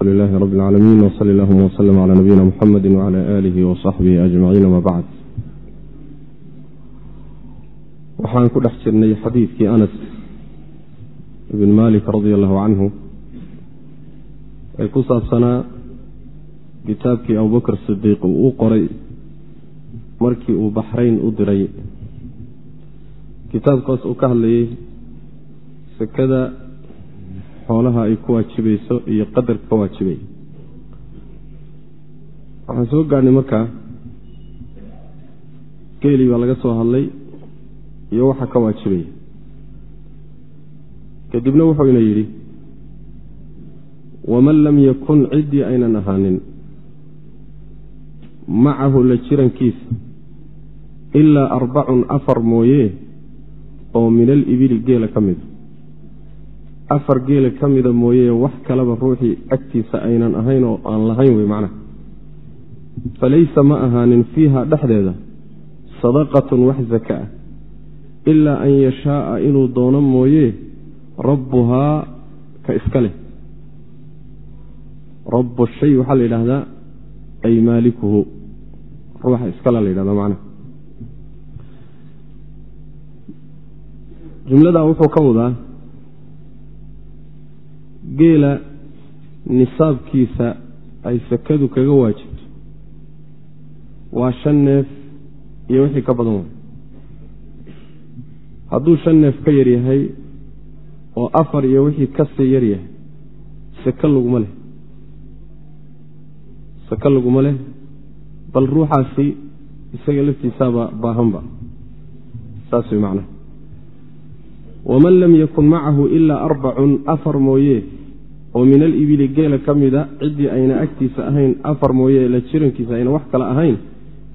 alxamdulilaahi rabi اlcaalamiin wsali allahuma wslm cla nabiyina muxamedi wcla aalihi wasaxbihi ajmaciin ama bacd waxaan ku dhex jirnay xadiidkii anas ibn malik radi allahu canhu ee ku saabsanaa kitaabkii abubakr sidiiq uu u qoray markii uu baxrayn u diray. Kitaabkaas uu ka hadlayay sekada xoolaha ay ku waajibayso iyo qadarka ka waajibay. Waxaan soo gaadhnay markaa geelii baa laga soo hadlay iyo waxa ka waajibaya kadibna wuxuu ina yidhi waman lam yakun ciddii aynan ahaanin macahu la jirankiisa ilaa arbacun afar mooye oo min alibili geela ka mida afar geela ka mida mooye wax kaleba ruuxii agtiisa aynan ahayn oo aan lahayn wey macnaha. Falaysa ma ahaanin fiiha dhexdeeda sadaqatun wax zaka ah ilaa an yashaaa inuu doono mooye rabbuhaa ka iska leh. Rabu shay waxaa la yidhaahdaa ay maalikuhu ruuxa iskale la yidhahda macnaha. Jumladaa wuxuu ka wadaa geela nisaabkiisa ay sakadu kaga waajibto. Waa shan neef iyo wixii ka badan way hadduu shan neef ka yar yahay oo afar iyo wixii ka sii yar yahay sake laguma leh. Sake laguma leh bal ruuxaasi isaga laftiisaaba baahanba. Saas way macnaha waman lam yakun macahu ilaa arbacun afar mooye oo min alibili geela ka mida ciddii ayna agtiisa ahayn afar mooye la jirankiisa ayna wax kale ahayn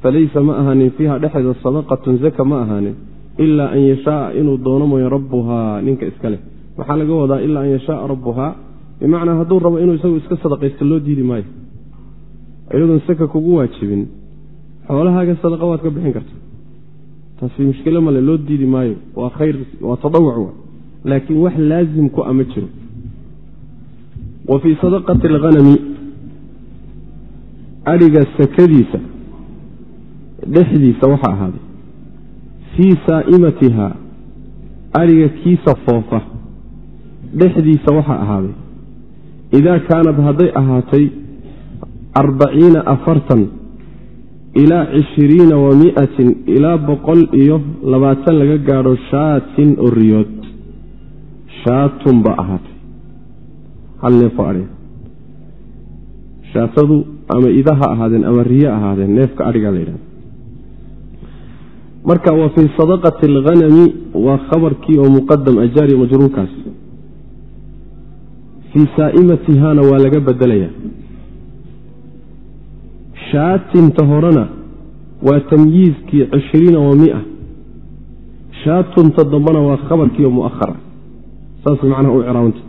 falaysa ma ahaanin fiiha dhexeeda sadaqatun zaka ma ahaanin ilaa an yashaaa inuu doono mooye rabbuhaa ninka iska leh maxaa laga wadaa ilaa an yashaaa rabbuhaa bimacnaa hadduu rabo inuu isagu iska sadaqaysto loo diidi maayo iyadoon saka kugu waajibin xoolahaaga sadaqa waad ka bixin karta taasi mushkilo male loo diidi maayo. Waa khayr waa tadawuc laakiin wax laazim ku ama jiro. Wa fii sadaqati alghanami adhiga sakadiisa dhexdiisa waxaa ahaaday. Fii saa'imatiha adhiga kiisa foofa dhexdiisa waxaa ahaaday. Idaa kaanad hadday ahaatay arbaciina afartan ilaa cishiriina wa miatin ilaa boqol iyo labaatan laga gaadho shaatin oo riyood shaatun ba ahaatay. Hal neefoo adhiga shaatadu ama ida ha ahaadeen ama riyo ahaadeen neefka adhigaa la yidhahda marka wa fii sadaqati alghanami waa khabarkii oo muqadam ajaari majruurkaas. Fii saa'imatihaana waa laga bedelaya shaatinta horena waa tamyiizkii cishriina wa mia. Shaatunta dambena waa khabarkii oo muahara saas macnaha u ciraabanta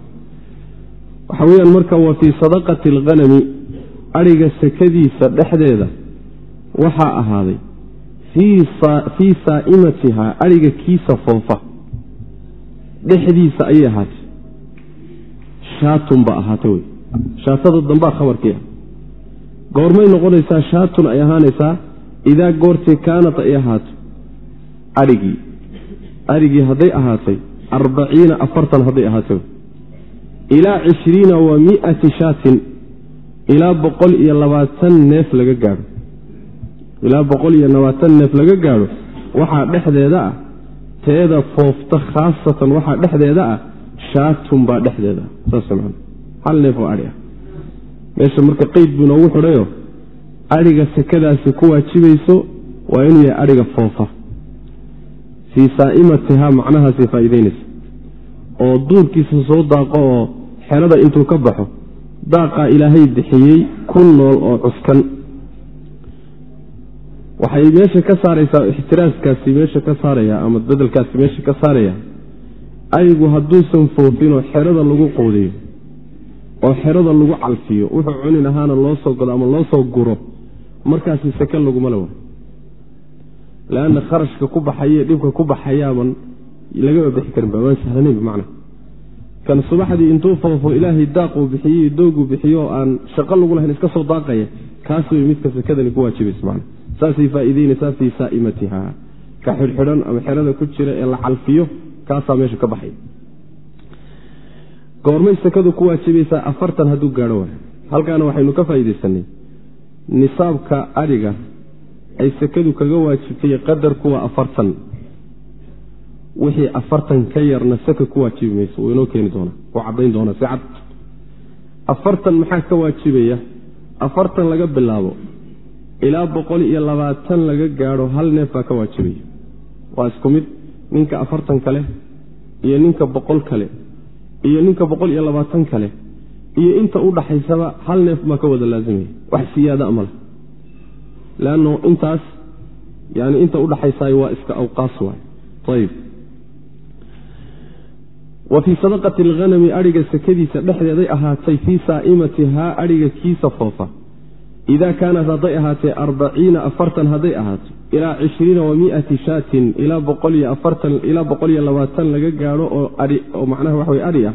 waxa weyaan marka wa fii sadaqati alghanami adhiga sakadiisa dhexdeeda waxaa ahaaday fii saa'imatihaa adhiga kiisa foofa dhexdiisa ayay ahaatay. Shaatun ba ahaatay wey. Shaatada dambaa khabarkii ah goormay noqonaysaa shaatun ay ahaanaysaa idaa goortii kaanat ay ahaato adhigii adhigii hadday ahaatay arbaciina afartan hadday ahaatay ilaa cishriina wa miati shaatin ilaa boqol iyo labaatan neef laga gaadho. Ilaa boqol iyo labaatan neef laga gaadho waxaa dhexdeeda ah teeda foofta khaasatan waxaa dhexdeeda ah shaatun baa dhexdeeda saas man hal neef oo adhi ah meesha marka qeyd buu inoogu xidhayo adhiga sakadaasi ku waajibayso waa inuu yahay adhiga foofa. Fii saa'imatihaa macnahaasay faa'iideynaysa oo duurkiisa soo daaqo oo xerada intuu ka baxo daaqaa ilaahay bixiyey ku nool oo cuskan. Waxay meesha ka saaraysaa ixtiraaskaasi meesha ka saaraya ama bedelkaasi meesha ka saaraya. Aygu hadduusan foofinoo xerada lagu quudiyo oo xerada lagu calfiyo wuxuu cuni lahaana loo soo godo ama loo soo guro markaasi sake laguma le wa kharashka ku baxaye dhibka ku baxayaaban lagama bixi karinba waan sahlanayn bimacna kan subaxdii intuu foofo ilaahay daaquu bixiyey dooguu bixiyo aan shaqo lagu lahayn iska soo daaqaya kaas wey midka sakadani ku waajibaysa man saasay faa'iideynaysaa fii saa'imatiha ka xidhxidhan ama xerada ku jira ee la calfiyo kaasaa meesha ka baxay goormay sakadu ku waajibaysaa afartan hadduu gaadho wa halkaana waxaynu ka faa'iidaysanay nisaabka adhiga ay sakadu kaga waajibtay qadarku waa afartan. Wixii afartan ka yarna saka ku waajibi mayso wuu inoo keeni doonaa wuu caddayn doonaa si cad. Afartan maxaa ka waajibaya? Afartan laga bilaabo ilaa boqol iyo labaatan laga gaadho hal neef baa ka waajibaya. Waa isku mid ninka afartan kale iyo ninka boqol kale iyo ninka boqol iyo labaatan kale iyo inta u dhaxaysaba hal neef baa ka wada laasimaya wax siyaada male leanno intaas yani inta udhaxaysaay waa iska awqaas waay. Ayib wa fii sadaqati alghanami adhiga sakadiisa dhexdeeday ahaatay fii saa'imatihaa adhiga kiisa foofa idaa kaanat hadday ahaatee arbaciina afartan hadday ahaato ilaa cishriina wa miati shaatin ilaa boqol iyo afartan ilaa boqol iyo labaatan laga gaadho oo ai oo macnaha waxa wey adhi ah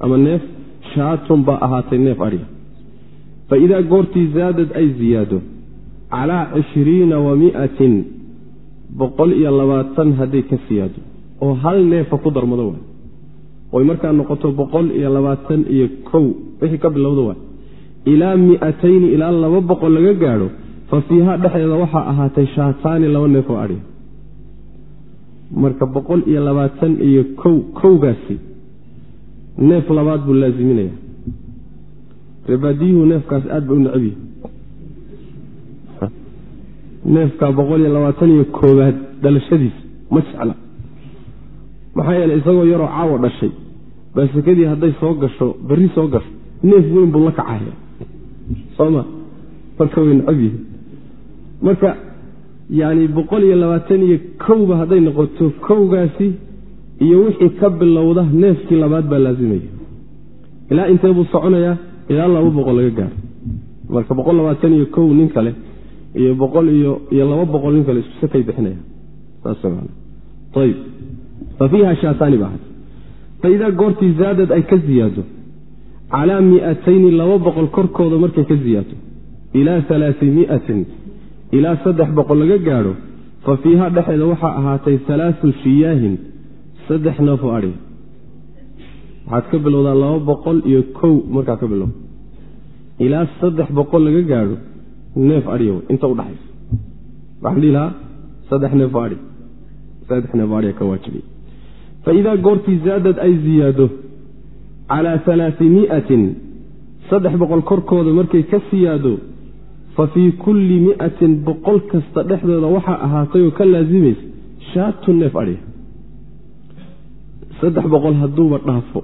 ama neef shaatun baa ahaatay neef adhi fa idaa goortii zaadad ay ziyaado calaa cishriina wa miatin boqol iyo labaatan hadday ka siyaado oo hal neefa ku darmado waay oy markaa noqoto boqol iyo labaatan iyo kow wixii ka bilowda waay ilaa miatayni ilaa laba boqol laga gaadho fa fiiha dhexdeeda waxaa ahaatay shaataani laba neef oo adhiya marka boqol iyo labaatan iyo kow kowgaasi neef labaad buu laaziminaya rebaadiyuhu neefkaas aad ba u necabyi neefka boqol iyo labaatan iyo koowaad dhalashadiisa ma jecla. Maxaa yeeley isagoo yaroo caawa dhashay baa sekadii hadday soo gasho berri soo gasho neef weyn buu la kacaya sooma marka way necab yihiin marka yani boqol iyo labaatan iyo kowba hadday noqoto kowgaasi iyo wixii ka bilowda neefkii labaad baa laazimaya. Ilaa intee buu soconayaa ilaa laba boqol laga gaaro. Marka boqol labaatan iyo kow nin kale iyo boqol iyo iyo laba boqol nin kale isku sakay bixinaya saasayb fa fiiha shaataani ba ahay fa goortii zaadad ay ka ziyaado calaa miatayni laba boqol korkooda markay ka ziyaado ilaa alaai miatin ilaa saddex boqol laga gaadho fa fiiha dhexeeda waxaa ahaatay alaau shiyaahin saddex neefoo adhi waxaad ka bilowdaa laba boqol iyo kow markaa ka bilow ilaa saddex boqol laga gaadho neef w inta udhaxaysa waxaan dhihi lahaa saddex neefoo adhi saddex neefo adhiya ka waajibay fa idaa goortii zaadad ay ziyaado calaa alaai miatin saddex boqol korkooda markay ka siyaado fa fii kulli miatin boqol kasta dhexdooda waxaa ahaatay oo ka laasimaysa shaatu neef adhiya saddex boqol hadduuba dhaafo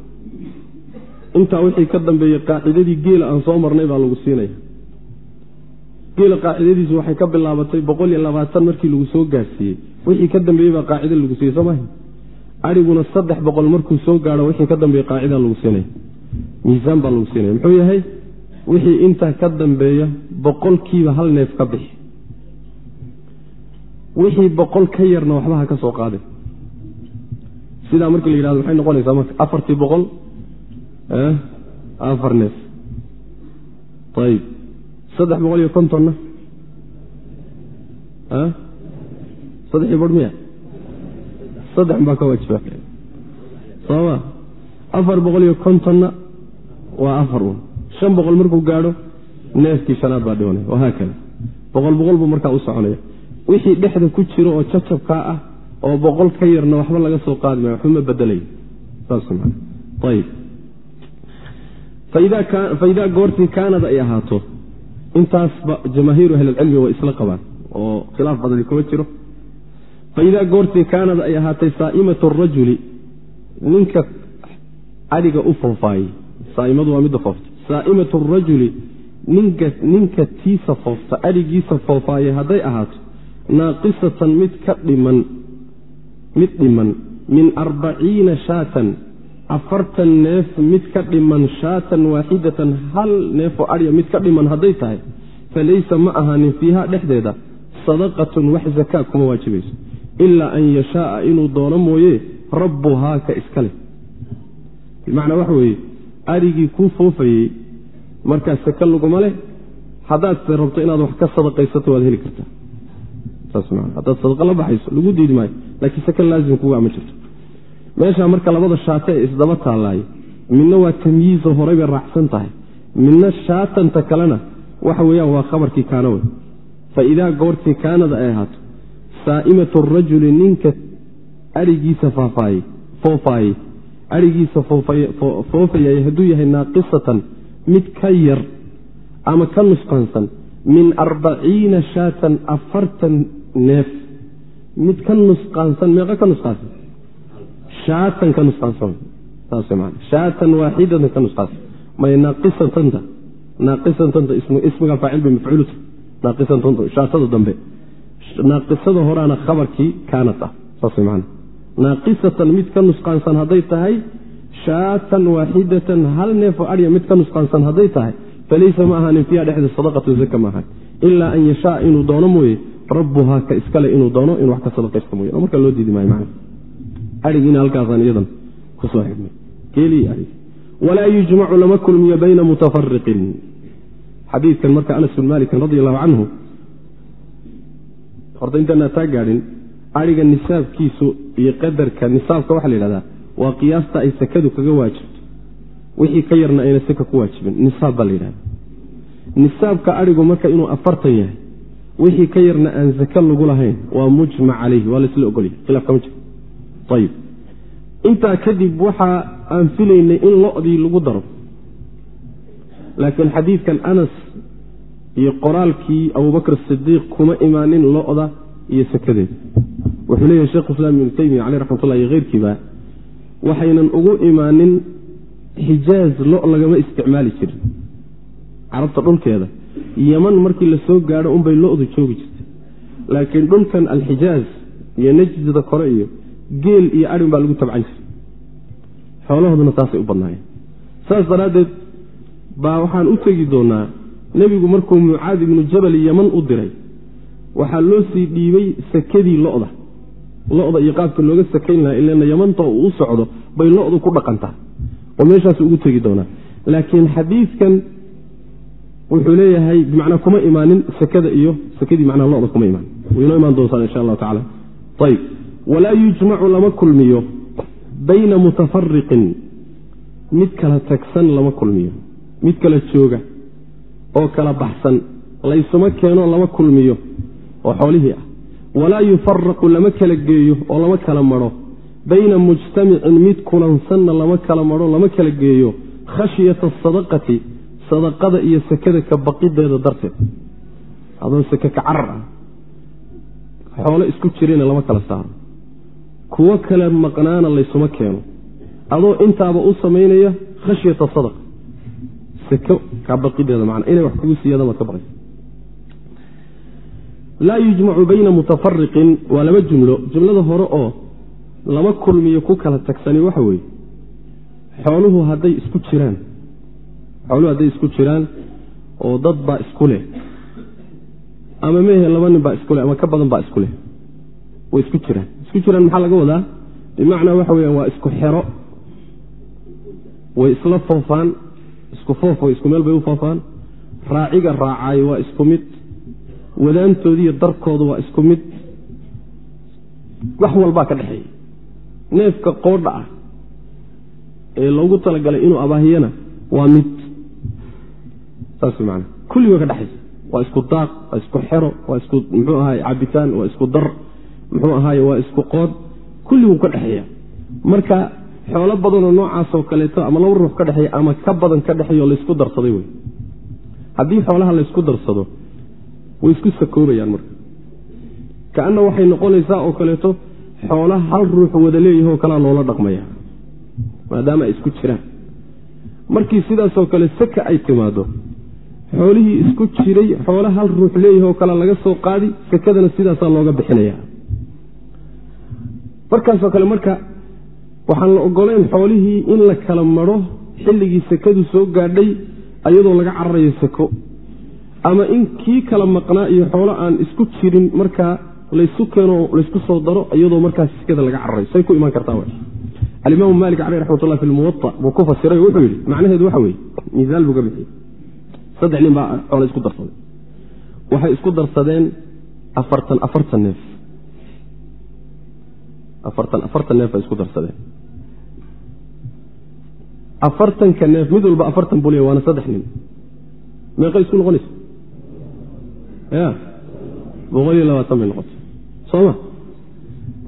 intaa wixii ka dambeeyey qaacidadii geela aan soo marnay baa lagu siinaya geela qaacidadiisu waxay ka bilaabatay boqol iyo labaatan markii lagu soo gaadhsiiyey wixii ka dambeeyey baa qaacida lagu siiyey soo maha adhiguna saddex boqol markuu soo gaadho wixii ka dambeeye qaacida lagu siinaya miisaan baa lagu siinaya muxuu yahay? Wixii intaa ka dambeeya boqolkiiba hal neef ka bixi. Wixii boqol ka yarna waxba ha ka soo qaadin. Sidaa markii la yidhahdo maxay noqonaysaa? Marka afartii boqol afar neef. Ayib saddex boqol iyo kontonna saddexii bar miya saddex baa ka waajiba sooma afar boqol iyo kontonna waa afar un shan boqol markuu gaadho neefkii shanaad baa dhimanaya wahaakada boqol boqol buu markaa u soconaya. Wixii dhexda ku jiro oo jacabkaa ah oo boqol ka yarna waxba laga soo qaadi maya waxba ma bedelay. Faidaa goortii kaanad ay ahaato intaasba jamaahiiru ahlilcilmi way isla qabaan oo khilaaf badani kuma jiro faidaa goortii kaanad ay ahaatay saa'imatu rajuli ninka adhiga u foofaayey saaimadu waa midda foofta saa'imatu rajuli ninka tiisa foofta adhigiisa foofaaye hadday ahaato naaqisatan mid ka dhiman mid dhiman min arbaciina shaatan afartan neef mid ka dhiman shaatan waaxidatan hal neefoo adhya mid ka dhiman hadday tahay fa laysa ma ahaanin fiiha dhexdeeda sadaqatun wax zakaa kuma waajibayso ilaa an yashaaa inuu doono mooye rabbuhaa ka iska leh. Bimacnaa waxa weeye arigii kuu foofayey markaa seke laguma leh haddaad se rabto inaad wax ka sadaqaysato waad heli kartaa. Haddaad sadaqa la baxayso lagu diidi maayo laakiin seke laazim kugaa ma jirto. Meeshaa marka labada shaate ee isdaba taallaaye midna waa tamyiizo horay bay raacsan tahay midna shaatanta kalena waxa weeyaan waa khabarkii kaana wey fa idaa goortii kaanada ay ahaato saa'imatu rajuli ninka arigiisa foofaayey arigiisa foofayay hadduu yahay naaqisatan mid ka yar ama ka nusqaansan min arbaciina shaatan afartan neef. Mid ka nusqaansan meeqa ka nusqaansan shaatan ka nusqaansan shaatan waaxidatan ka nusqaansan may naaqisatanta? Naaqisatanta ismiga faacil bay mafcuuluta naaqisatanta shaatada dambe naaqisada horaana khabarkii kaanat ah. Saas man naaqisatan mid ka nusqaansan hadday tahay shaatan waaxidatan hal neefoo adya mid ka nusqaansan hadday tahay falaysa ma ahaanin fiiha dhexda sadaqatu zaka ma ahan ilaa an yashaa inuu doono mooye rabbuhaa ka iskale inuu doono in wax ka sadaqaysta mooye. Markaa loo diidi maayo man aigiina halkaasaan iyadan ku soo xidhnay. Geelii aig walaa yujmacu lama kulmiyo bayna mutafariqin xadiidkan marka anas bin malikin radi allahu canhu horta intaanaa taa gaadhin aiga nisaabkiisu iyo qadarka nisaabka waxaa la yidhahdaa waa qiyaasta ay sakadu kaga waajibto. Wixii ka yarna ayna saka ku waajibin nisaab baa la yidhahda nisaabka adhigu marka inuu afartan yahay wixii ka yarna aan sake lagu lahayn waa mujmac calayhi waa laisla ogolyahy khilaaf kama jiro ayib intaa kadib waxa aan filaynay in lodii lagu daro. Laakiin xadiidkan anas iyo qoraalkii abubakr sidiiq kuma imaanin loda iyo sakadeeda wuxuu leeyahay shekhu islaam ibnu taymiya caleyh raxmatullah iyo keyrkiiba waxaynan ugu imaanin xijaaz lo lagama isticmaali jirin. Carabta dhulkeeda yeman markii la soo gaadho unbay lodu joogi jirtay. Laakiin dhulkan alxijaaz iyo najdida kore iyo geel iyo adhin baa lagu tabcan jiray. Xoolahooduna saasay u badnaayeen. Saas daraaddeed baa waxaan u tegi doonaa nebigu markuu mucaad ibnu jabal yeman u diray waxaa loo sii dhiibay sakadii loda. Loda iyo qaabka looga sakayn lahaa ilana yamanta uu u socdo bay lodu ku dhaqantaa. Oo meeshaas ugu tegi doonaa. Laakiin xadiidkan wuxuu leeyahay bimacnaa kuma imaanin sakada iyo sakadii macnaa loda kuma imaanin. Waynoo imaan doontaan insha allahu tacala ayb walaa yujmacu lama kulmiyo bayna mutafariqin mid kala tagsan lama kulmiyo. Mid kala jooga oo kala baxsan laysuma keeno lama kulmiyo oo xoolihii ah. Walaa yufaraqu lama kala geeyo oo lama kala maro. Bayna mujtamicin mid kulansanna lama kala maro lama kala geeyo. Khashyata asadaqati sadaqada iyo sakada ka baqideeda darteed. Adoo sake ka carar ah. Xoolo isku jirayna lama kala saaro. Kuwo kale maqnaana laysuma keeno. Adoo intaaba u samaynaya khashyata sadaqa sako ka baqideeda macna. Inay wax kugu siiyadaan ka baqaysa laa yujmacu bayna mutafariqin waa laba jumlo. Jumlada hore oo lama kulmiyo ku kala tagsani waxa weeye xooluhu hadday isku jiraan. Xooluhu hadday isku jiraan oo dad baa isku leh. Ama mehe laba nin baa isku leh ama ka badan baa isku leh. Way isku jiraan. Isku jiraan maxaa laga wadaa? Bimacnaa waxa weyaan waa isku xero. Way isla foofaan isku foof way isku meel bay u foofaan. Raaciga raacaayo waa isku mid. Wadaantoodiiyo darkooda waa isku mid. Wax walbaa ka dhexeeya. Neefka qoodha ah ee loogu talagalay inuu abaahiyana waa mid. Saas man kulligoo ka dhexaysa waa isku daaq waa isku xero waa isku muxuu ahaay cabitaan waa isku dar muxuu ahaay waa isku qood. Kulliguu ka dhexeeya. Marka xoolo badanoo noocaasoo kaleeto ama laba ruux ka dhexeeya ama ka badan ka dhexeeyo laysku darsaday wey. Haddii xoolaha laysku darsado way isku sakoobayaan marka. Kaana waxay noqonaysaa oo kaleeto xoola hal ruux wada leeyahoo kalea loola dhaqmaya maadaama ay isku jiraan. Markii sidaasoo kale saka ay timaado xoolihii isku jiray xoola hal ruux leeyahoo kale laga soo qaadi sakadana sidaasaa looga bixinaya markaasoo kale marka waxaan la ogolayn xoolihii in la kala maro xilligii sakadu soo gaadhay ayadoo laga cararayo sako. Ama in kii kala maqnaa iyo xoolo aan isku jirin markaa laysu keeno laysku soo daro iyadoo markaas sakada laga cararayo. Say ku imaan kartaa alimaamu maalik caleyh raxmatullah fi lmuwaa buu ku fasiray oo wuxuu yidhi macnaheedu waxa weeye miisaal buu ka bixiyey. Saddex nin baa xoole isku darsaday. Waxay isku darsadeen afartan afartan neef. Afartan afartan neef bay isku darsadeen afartanka neef mid walba afartan buu leey waana saddex nin. Meeqay isku noqonaysa? Ya boqol iyo labaatan bay noqotay. Sooma.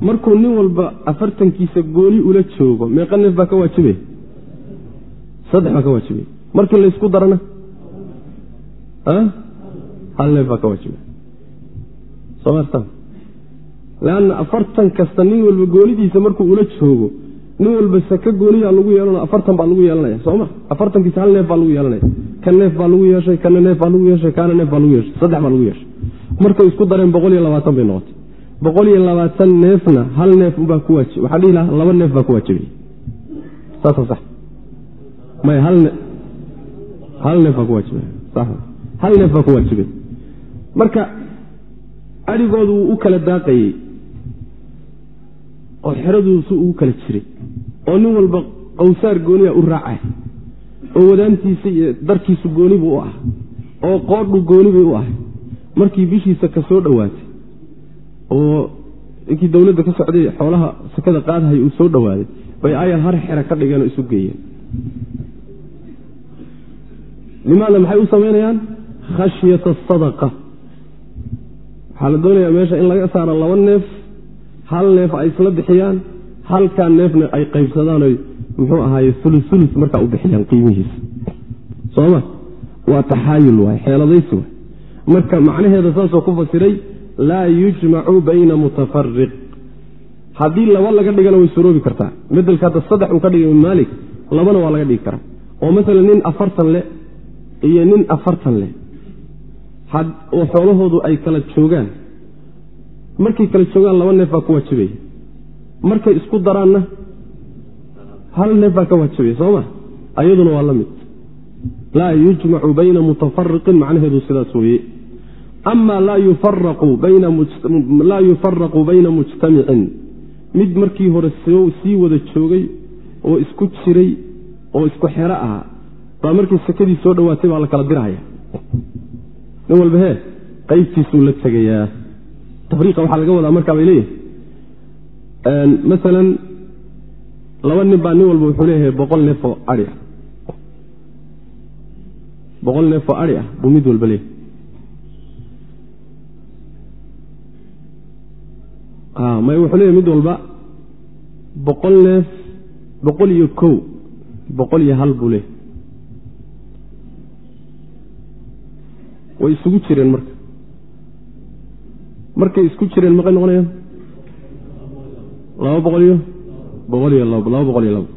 Markuu nin walba afartankiisa gooni ula joogo meeqa neef baa ka waajibaya saddex baa ka waajibaya markii laysku darana? Hal neef baa ka waajibaya somarta leanna afartan kasta nin walba goonidiisa markuu ula joogo nin walba saka gooniyaa lagu yeelana afartan baa lagu yeelanaya sooma afartankiisa hal neef baa lagu yeelanaya kan neef baa lagu yeeshay kana neef baa lagu yeeshay kana neef baa lagu yeeshay saddex baa lagu yeeshay. Markay isku dareen boqol iyo labaatan bay noqotay. Boqol iyo labaatan neefna hal neef baa ku waajib waxaa dhihi lahaa laba neef baa ku waajibay saasa sax. May hal hal neef baa ku waajibay sax. Hal neef baa ku waajibay marka adhigoodu wuu u kala daaqayey oo xeraduusu ugu kala jiray oo nin walba qawsaar gooniya u raacay oo wadaantiisa iyo darkiisu gooni buu u ah oo qoodhu gooni bay u ahay markii bishiisa ka soo dhowaatay oo inkii dowladda ka socday xoolaha sakada qaadahay uu soo dhowaaday bay ayal har xera ka dhigeen oo isu geeyeen. Limaada maxay u samaynayaan khashyata sadaqa. Waxaa la doonayaa meesha in laga saaro laba neef hal neef ay isla bixiyaan halkaa neefna ay qaybsadaanoy muxuu ahaaye ulusulus markaa u bixiyaan qiimihiisa sooma waa taxaayul waay xeeladaysi waay. Marka macnaheeda saasoo ku fasiray laa yujmacu bayna mutafariq haddii laba laga dhigana way suroobi kartaa. Bedelka hadda saddex uu ka dhigay maalik labana waa laga dhigi karaa. Oo masalan nin afartan leh iyo nin afartan leh. Oo xoolahoodu ay kala joogaan. Markay kala joogaan laba neef baa ku waajibaya markay isku daraanna hal neef baa ka waajibaya sooma? Ayaduna waa la mid. Laa yujmacu bayna mutafariqin macnaheedu sidaas weeye. Ama laa yufaraqu bayna mujtamicin mid markii hore sii wada joogay oo isku jiray oo isku xero ahaa baa markii sakadii soo dhowaatay baa la kala dirhaya nin walba hee qaybtiisuu la tegayaa. Tafriiqa waxaa laga wadaa markaa bay leeyihi maalan laba nin baa nin walba wuxuu leeyahay boqol neef oo ai ah. Boqol neef oo ari ah buu mid walba leeyahay. May wuxuu leeyahy mid walba boqol neef boqol iyo kow boqol iyo hal buu leeyahy way isugu jireen marka. Markay isku jireen maqay noqonayaan laba boqol iyo boqol iyo laba laba boqol iyo laba.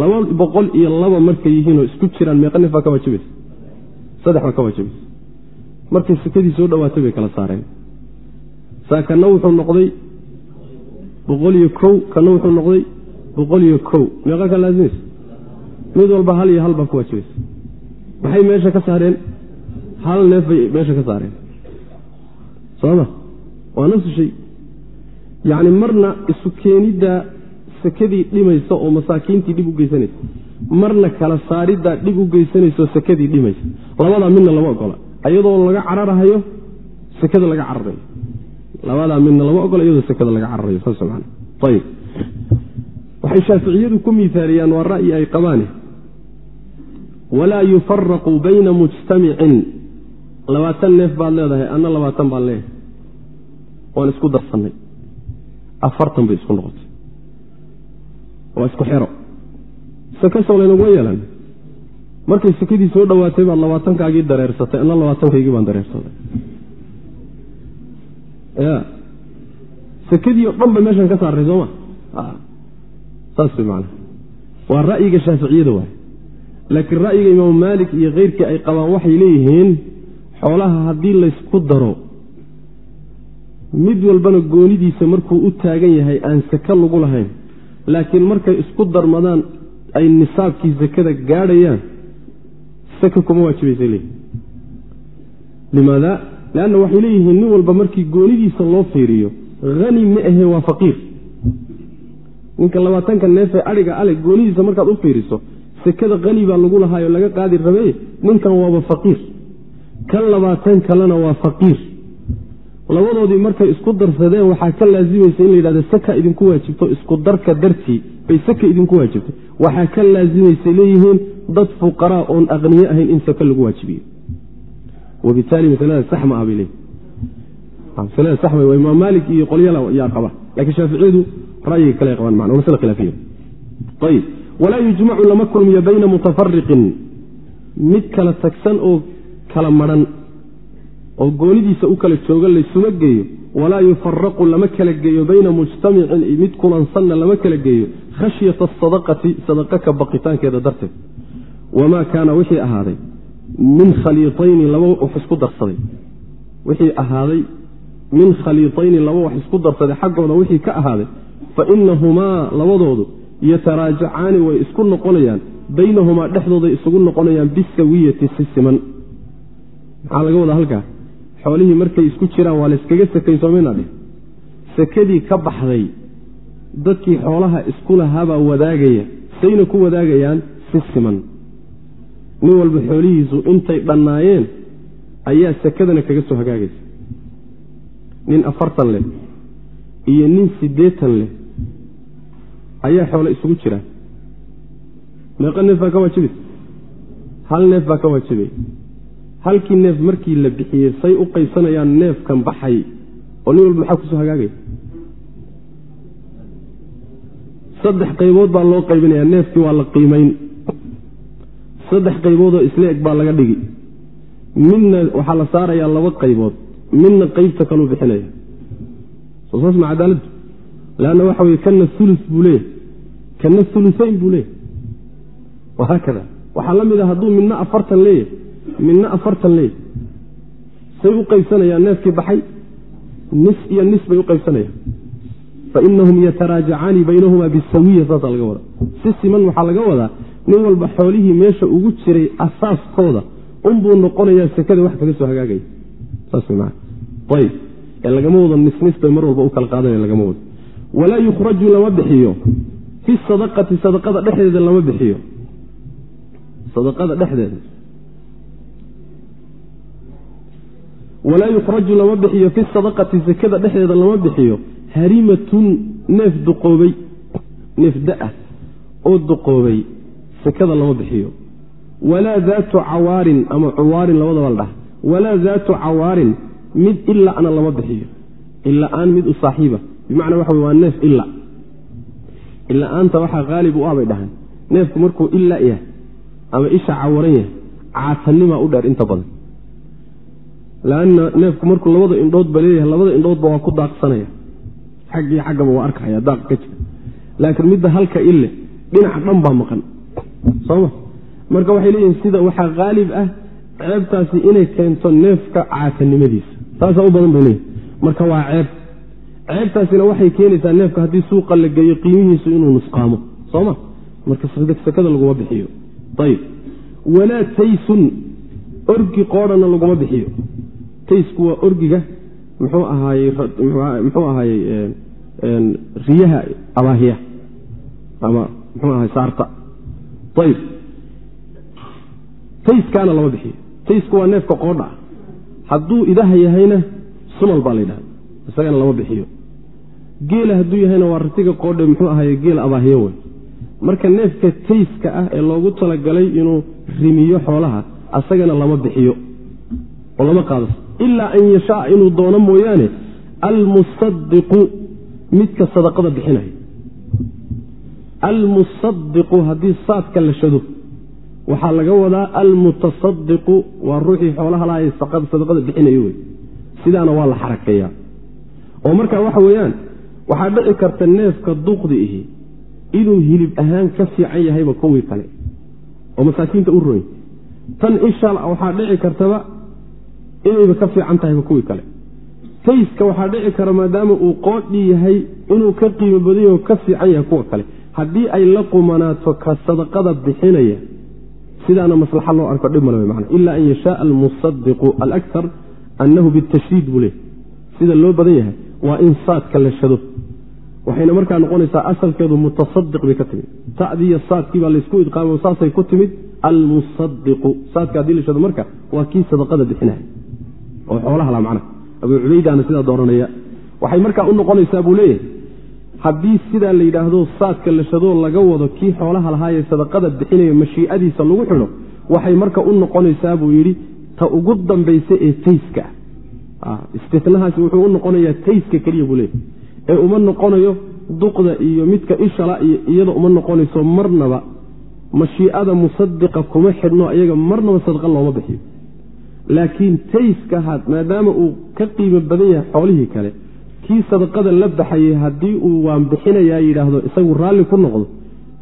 Laba boqol iyo laba markay yihiinoo isku jiraan meeqa neef baa ka waajibaysa saddex baa ka waajibaysa markay sakadii soo dhowaatay bay kala saareen. Saa kana wuxuu noqday boqol iyo kow kana wuxuu noqday boqol iyo kow. Meeqa ka laasimaysa mid walba hal iyo hal baa ku waajibaysa maxay meesha ka saareen? Hal neef bay meesha ka saareen. Sooma waa nafsu shay yacni marna isu keeniddaa sakadii dhimaysa oo masaakiintii dhib u geysanaysa marna kala saariddaa dhib u geysanaysaoo sakadii dhimaysa labadaa midna lama ogola. Iyadoo laga cararahayo sakada laga cararayo. Labadaa midna lama ogola iyadoo sakada laga cararayo. Saas man ayib waxay shaaficiyadu ku miaaliyaan waa ra'yi ay qabaane walaa yufaraqu bayna mujtamicin labaatan neef baad leedahay anna labaatan baan leeyahay. Waan isku darsannay afartan bay isku noqotay. Waa isku xero. Saka soo laynaguma yeelan. Markay sakadii soo dhowaatay baad labaatankaagii dareersatay anna labaatankaygii baan dareersaday. Ya sakadii oo dhan ba meeshan ka saarray sooma saas macana waa ra'yiga shaaficiyada waay. Laakiin ra'yiga imaamu maalik iyo keyrkii ay qabaan waxay leeyihiin xoolaha haddii laysku daro mid walbana goonidiisa markuu u taagan yahay aan saka lagu lahayn. Laakiin markay isku darmadaan ay nisaabkii sakada gaadhayaan saka kuma waajibaysa leeyihiin limaada? Leanna waxay leeyihiin nin walba markii goonidiisa loo fiiriyo hani ma ahe waa faqiir. Ninka labaatanka neefee adhiga ale goonidiisa markaad u fiiriso sekada qani baa lagu lahaayo laga qaadi rabe ninkan waaba faqiir. Kan labaatan kalena waa faqiir labadoodii markay isku darsadeen waxaa ka laasimaysa in la yidhahdo saka idinku waajibto isku darka dartii bay saka idinku waajibtay. Waxaa ka laasimaysay leeyihiin dad fuqaraa oon aqniye ahayn in saka lagu waajibiyo. Wabitaali masalada sax ma ah bay leeyihiin masalada sax ma imaam maalik iyo qolyala yaa qaba. Lakiin shaaficiyadu ra'yiga kale qabaan mana waa masale khilaafiya. Ayib walaa yujmacu lama kulmiyo bayna mutafariqin mid kala tagsan oo kala maran oo goonidiisa u kala jooga laysuma geeyo walaa yufaraqu lama kala geeyo bayna mujtamicin mid kulansanna lama kala geeyo khashyata asadaqati sadaqa ka baqitaankeeda darteed. Wamaa kaana wixii ahaaday min khaliitayni laba wax isku darsaday. Wixii ahaaday min khaliitayni laba wax isku darsaday xaggooda wixii ka ahaaday fa inahumaa labadoodu yataraajacaani way isku noqonayaan baynahumaa dhexdooday isugu noqonayaan bisawiyati si siman maxaa laga wadaa halkaa xoolihii markay isku jiraan waa layskaga sakay somayna dheh? Sakadii ka baxday dadkii xoolaha isku lahaabaa wadaagaya sayna ku wadaagayaan si siman. Nin walba xoolihiisu intay dhannaayeen ayaa sakadana kaga soo hagaagaysa. Nin afartan leh iyo nin siddeetan leh ayaa xoole isugu jiraan meeqa neef baa ka waajibay? Hal neef baa ka waajibay halkii neef markii la bixiyey say u qaybsanayaan neefkan baxay oo nin walba maxaa ku soo hagaagaya saddex qaybood baa loo qaybinaya neefkii waa la qiimayn saddex qayboodoo isla eg baa laga dhigi. Midna waxaa la saarayaa laba qaybood midna qaybta kaluu bixinaya. Soo saas ma cadaaladdu leanna waxa weye kana ulus buu leeyahy kana ulusayn buu leeyahy wahaakada waxaa la mid a hadduu midna afartan leeyahy midna afartan leeyahy say u qaybsanayaan neefkii baxay nis iyo nis bay u qaybsanayaan. Fainahum yataraajacaani baynahumaa bisawiya saasaa laga wadaa. Si siman waxaa laga wadaa nin walba xoolihii meesha ugu jiray asaaskooda unbuu noqonayaa sekada wax kaga soo hagaagaya. Saasmayb ee lagama wado nisnis bay mar walba u kala qaadana lagama wado. Walaa yukhraju lama bixiyo. Fi sadaqati sadaqada dhexdeeda lama bixiyo. Sadaqada dhexdeeda walaa yukhraju lama bixiyo fi sadaqati sakada dhexdeeda lama bixiyo. Harimatun neef duqoobay. Neef da'ah oo duqoobay sakada lama bixiyo. Walaa daatu cawaarin ama cuwaarin labadaba la dhaha walaa daatu cawaarin mid ilana lama bixiyo. Ila-aan mid u saaxiiba. Bimacnaa waxa waa neef ila ila-aanta waxaa haalib u ah bay dhahaan. Neefku markuu ila yahay ama isha cawaran yahay caatanimaa u dheer inta badan laanna neefku markuu labada indhoodba leeyahay labada indhoodba waa ku daaqsanaya. Xaggii xaggaba waa arkaya daaq ka jira. Laakiin midda halka ille dhinaca dhan baa maqan. Soma marka waxay leeyihiin sida waxaa haalib ah ceebtaasi inay keento neefka caatanimadiisa taasaa u badan bay leeyihiin marka waa ceeb. Ceebtaasina waxay keenaysaa neefka haddii suuqa la geeyo qiimihiisu inuu nusqaamo. Soma marka sakada laguma bixiyo. Ayib walaa taysun. Orgi qoodhana laguma bixiyo taysku waa orgiga muxuu ahaayey muxuu ahaayey riyaha abaahiya ama muxuu ahay saarta. Ayib tayskaana lama bixiyo taysku waa neefka qoodha. Hadduu idaha yahayna sumal baa la ydhaha isagana lama bixiyo. Geela hadduu yahayna waa ratiga qoodhe muxuu ahaye geela abaahiyo wey marka neefka tayska ah ee loogu talagalay inuu rimiyo xoolaha asagana lama bixiyo. Oo lama qaado ilaa an yashaa inuu doono mooyaane almusadiqu midka sadaqada bixinaya. Almusadiqu haddii saadka la shado waxaa laga wadaa almutasadiqu waa ruuxii xoolaha lahay sadaqada bixinayo wey sidaana waa la xarakeeyaa oo marka waxa weeyaan waxaa dhici karta neefka duqdi ihi inuu hilib ahaan ka fiican yahayba kuwii kale. Oo masaakiinta u roy tan isha waxaa dhici kartaba inayba ka fiican tahayba kuwii kale. Tayska waxaa dhici kara maadaama uu qoodhi yahay inuu ka qiimo badanyah oo ka fiican yahay kuwa kale. Haddii ay la qumanaato ka sadaqada bixinaya sidaana maslaxa loo arko dhib man ila an yashaaa almusadiqu alakar annahu bitashdiid buu leey sida loo badan yahay waa in saadka la shado. Waxayna markaa noqonaysaa asalkeedu mutasadiq bay ka timid. Tadiyo saadkii baa laysku idqaamo saasay ku timid almusadiqu saadka haddii la shado marka waa kii sadaqada bixinaya oo xoolaha la macnaha abuu cubaydaana sidaa dooranaya waxay markaa u noqonaysaa buu leeyahay haddii sidaa la yidhaahdo saadka la shadoo laga wado kii xoolaha lahaayee sadaqada bixinaya mashiicadiisa lagu xidho waxay marka u noqonaysaa buu yidhi ta ugu dambaysa ee tayska ah istinahaasi wuxuu u noqonayaa tayska keliya buu leeyahy ee uma noqonayo duqda iyo midka ishala iyo iyada uma noqonayso marnaba mashiicada musadiqa kuma xidhno iyaga marnaba sadaqa looma bixiyo laakiin tayska had maadaama uu ka qiimo badan yahay xoolihii kale kii sadaqada la baxayay haddii uu waan bixinayaa yidhaahdo isagu raalli ku noqdo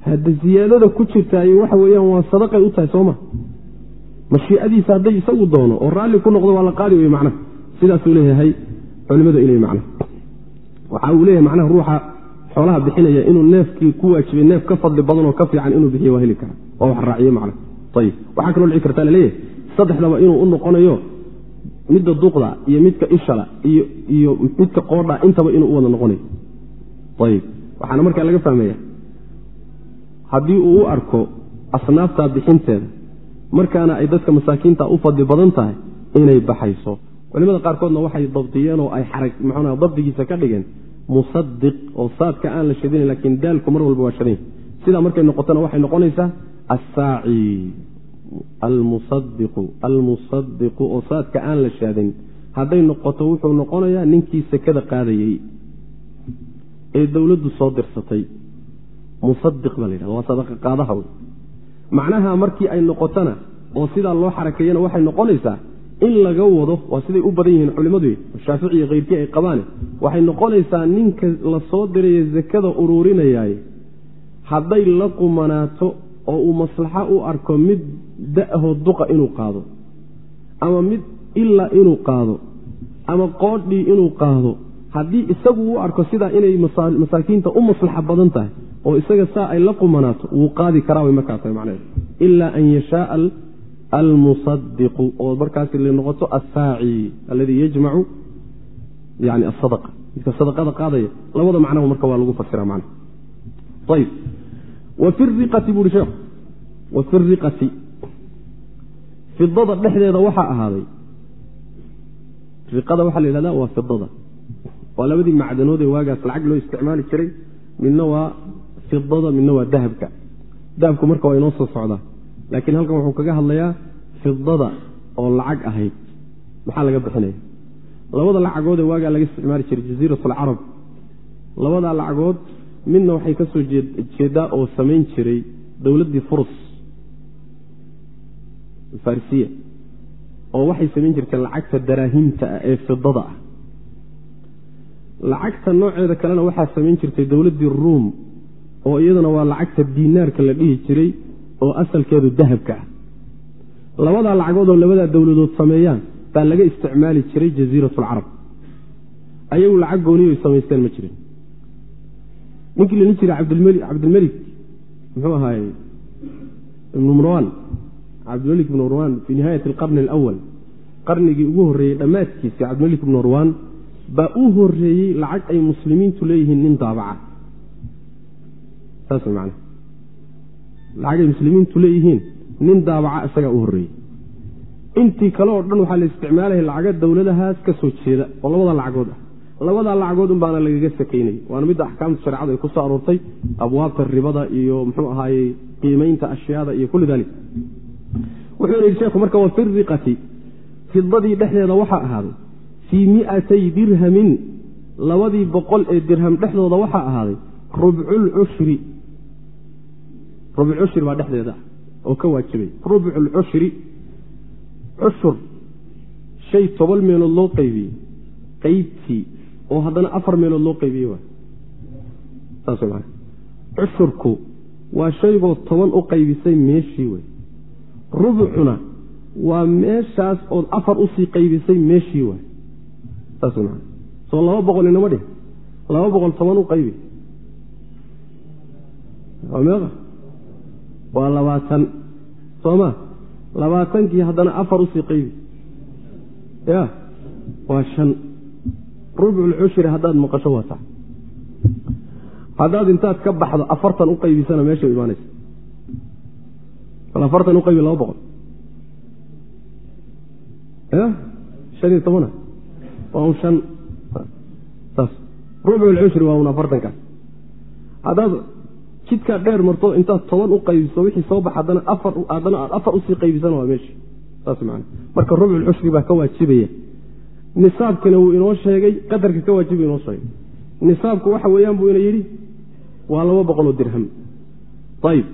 hadda siyaadada ku jirtaaye waxa weeyaan waa sadaqay u tahay sooma. Mashiicadiisa hadday isagu doono oo raalli ku noqdo waa la qaadi wey macnaha. Sidaasuu leeyahay culimadu inay macnaha. Waxa uu leeyahay macnaha ruuxa xoolaha bixinaya inuu neefkii ku waajibay neef ka fadli badanoo ka fiican inuu bixiyo waa heli kara. Waa wax raaciye macnaha. Ayib waxaa kaloo dhici kartaa la leeyahay saddexdaba inuu u noqonayo midda duqda iyo midka ishala iyo midka qoodha intaba inuu u wada noqonayo. Ayib. Waxaana markaa laga fahmaya haddii uu u arko asnaaftaa bixinteeda markaana ay dadka masaakiinta u fadli badan tahay inay baxayso. Culimada qaarkoodna waxay dabdiyeen oo ay mxua dabdigiisa ka dhigeen musadiq oo saadka aan la shadinayn lakiin daalku mar walba waa shadanya sidaa markay noqotona waxay noqonaysaa assaaci almusadiqu almusadiqu oo saadka aan la shaadin hadday noqoto wuxuu noqonayaa ninkii sekada qaadayey ee dowladdu soo dirsatay. Musadiq baa la yidhahda waa sadaqa qaadaha wey. Macnaha markii ay noqotona oo sidaa loo xarakeeyana waxay noqonaysaa in laga wado waa siday u badan yihiin culimmadu shaafici iyo keyrkii ay qabaane waxay noqonaysaa ninka la soo diraya sekada hadday la qumanaato oo uu maslaxo u arko mid da'ho duqa inuu qaado ama mid ilaa inuu qaado ama qoodhii inuu qaado haddii isagu u arko sidaa inay masaakiinta u maslaxa badan tahay oo isaga saa ay la qumanaato wuu qaadi karaa way markaa tahay macnaheed ilaa an yashaaa almusadiqu oo markaasi la noqoto assaaci alladii yajmacu yani asadaqa midka sadaqada qaadaya labada macnaba marka waa lagu fasira macnaha ayib wa fi riqati buuhi sheekhu wa fi riqati fidada dhexdeeda waxaa ahaaday. Riqada waxaa la yidhahda waa fidada. Waa labadii macdanood ee waagaas lacag loo isticmaali jiray midna waa fidada midna waa dahabka. Dahabku marka waa inoo soo socdaa. Laakiin halkan wuxuu kaga hadlayaa fidada oo lacag ahayd. Maxaa laga bixinaya labada lacagood ee waagaa laga isticmaali jiray jaziirat alcarab labadaa lacagood midna waxay ka soo jeedaa oo samayn jiray dowladdii furus farisiya oo waxay samayn jirtay lacagta daraahimta ah ee fidada ah. Lacagta nooceeda kalena waxaa samayn jirtay dowladdii ruum oo iyadana waa lacagta diinaarka la dhihi jiray oo asalkeedu dahabka ah. Labadaa lacagood oo labadaa dowladood sameeyaan baa laga isticmaali jiray jaziirat alcarab ayagu lacag gooniyo ay samaysteen ma jirin. Ninkii laodhan jiray cabdilmelik muxuu ahaaye ibnu murwan cabdilmelik ibnu murwan fii nihaayat alqarni alawal qarnigii ugu horreeyey dhammaadkiisii cabdilmelik ibnu murwan baa u horeeyey lacag ay muslimiintu leeyihiin nin daabaca. Saas man lacag ay muslimiintu leeyihiin nin daabaca isagaa u horreeyey intii kale oo dhan waxaa la isticmaalaya lacaga dowladahaas ka soo jeeda oo labada lacagood ah. Labadaa lacagood un baana lagaga sakaynay. Waana midda axkaamta shareecadu ay ku soo aroortay abwaabta ribada iyo muxuu ahaayey qiimaynta ashyaada iyo kulli dalik wuxuuna yidhi sheekhu marka wa fi riqati fidadii dhexdeeda waxaa ahaaday fii miatay dirhamin labadii boqol ee dirham dhexdooda waxaa ahaaday rubculcushri rubcushri baa dhexdeeda oo ka waajibay. Rubculcushri cushur shay toban meelood loo qaybiyey qaybtii oo haddana afar meelood loo qaybiyey cushurku waa shaygoo toban u qaybisay meeshii wey rubcuna waa meeshaas ood afar u sii qaybisay meeshii waay. Soo laba boqol inama dhih laba boqol toban u qaybi. Waa labaatan. Sooma labaatankii haddana afar u sii qaybi. Ya waa shan. Rubculcushri haddaad maqasho waa tax haddaad intaad ka baxdo afartan u qaybisana meesha imaanaysa bal afartan uqaybi laba boqol. Ya iyo tobana waa un shan. Saas. Rubuculcushri waa un afartankaas haddaad jidkaa dheer marto intaad toban u qaybiso wixii soo bax haddana afar haddana aad afar u sii qaybisana waa meesha saas man marka rubculcushri baa ka waajibaya. Nisaabkina wuu inoo sheegay qadarka ka waajiba inoo sheegay. Nisaabku waxa weeyaan buu ina yidhi waa laba boqoloo dirham. Ayib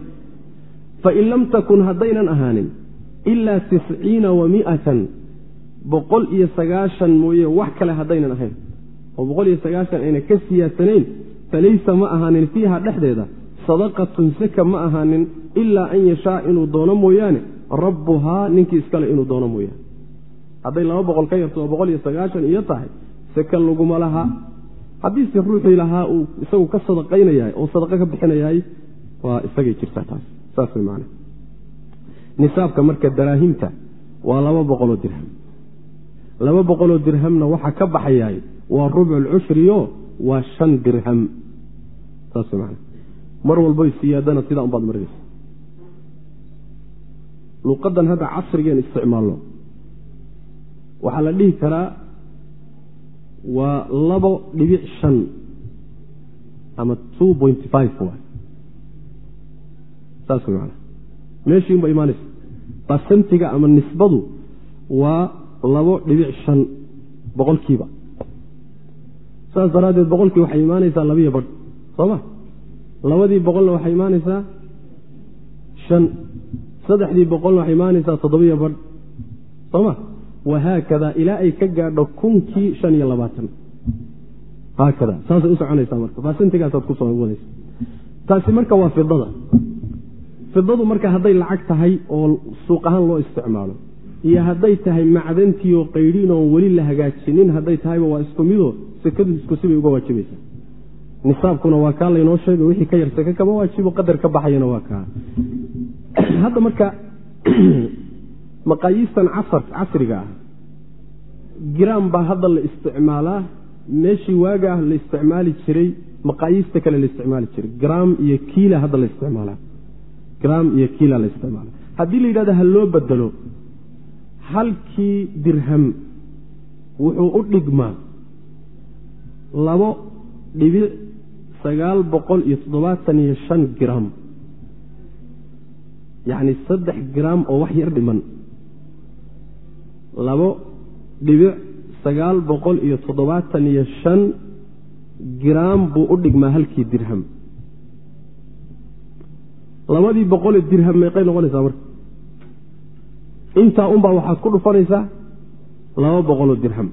fain lam takun haddaynan ahaanin ilaa tisciina wa miatan boqol iyo sagaashan mooye wax kale haddaynan ahayn oo boqol iyo sagaashan ayna ka siyaasanayn falaysa ma ahaanin fiiha dhexdeeda sadaqatun saka ma ahaanin ilaa an yashaa inuu doono mooyaane rabbuhaa ninkii iskale inuu doono mooyaane hadday laba boqol ka yarto oo boqol iyo sagaashan iyo tahay saka laguma laha haddiise ruuxii lahaa uu isagu ka sadaqaynayahay oo sadaqo ka bixinayahay waa isagay jirtaa taas nisaabka marka daraahimta waa laba boqoloo dirham. Laba boqoloo dirhamna waxaa ka baxayahay waa rubculcushriyo waa shan dirham. Mar walboy siyaadana sidaa unbaad marinaysa. Luuqadan hadda casrigeen isticmaalno waxaa la dhihi karaa waa labo dhibic shan ama two pointy five waay saas way maana meeshii unba imaanaysa. Basantiga ama nisbadu waa labo dhibic shan boqolkiiba. Saas daraaddeed boqolkii waxay imaanaysaa labiyo badh soo ma? Labadii boqolna waxay imaanaysaa shan saddexdii boqolna waxay imaanaysaa toddobiyo badh soo ma? Wahaakada ilaa ay ka gaadho kunkii shan iyo labaatan. Haakada saasay u soconaysaa marka. Baasantigaasaad ku soo wadaysa taasi marka waa fidada fidadu marka hadday lacag tahay oo suuq ahaan loo isticmaalo iyo hadday tahay macdantiioo qaydhin oon weli la hagaajinin hadday tahayba waa isku midoo sekadu isku sibay uga waajibaysaa. Nisaabkuna waa kaa laynoo sheega wixii ka yar seke kama waajibo qadar ka baxayana waa kaa. Hadda marka maqaayiistan casriga ah giraam baa hadda la isticmaalaa meeshii waagaa la isticmaali jiray maqaayiista kale la isticmaali jiray gram iyo kiila hadda la isticmaalaa gram iyo kiila la isticmaala haddii la yidhahdo ha loo bedelo halkii dirham wuxuu u dhigmaa labo dhibic sagaal boqol iyo toddobaatan iyo shan gram yacni saddex gram oo wax yar dhiman. Labo dhibic sagaal boqol iyo toddobaatan iyo shan gram buu u dhigmaa halkii dirham labadii boqolee dirham meeqay noqonaysaa marka. Intaa unbaa waxaad ku dhufanaysaa laba boqoloo dirham.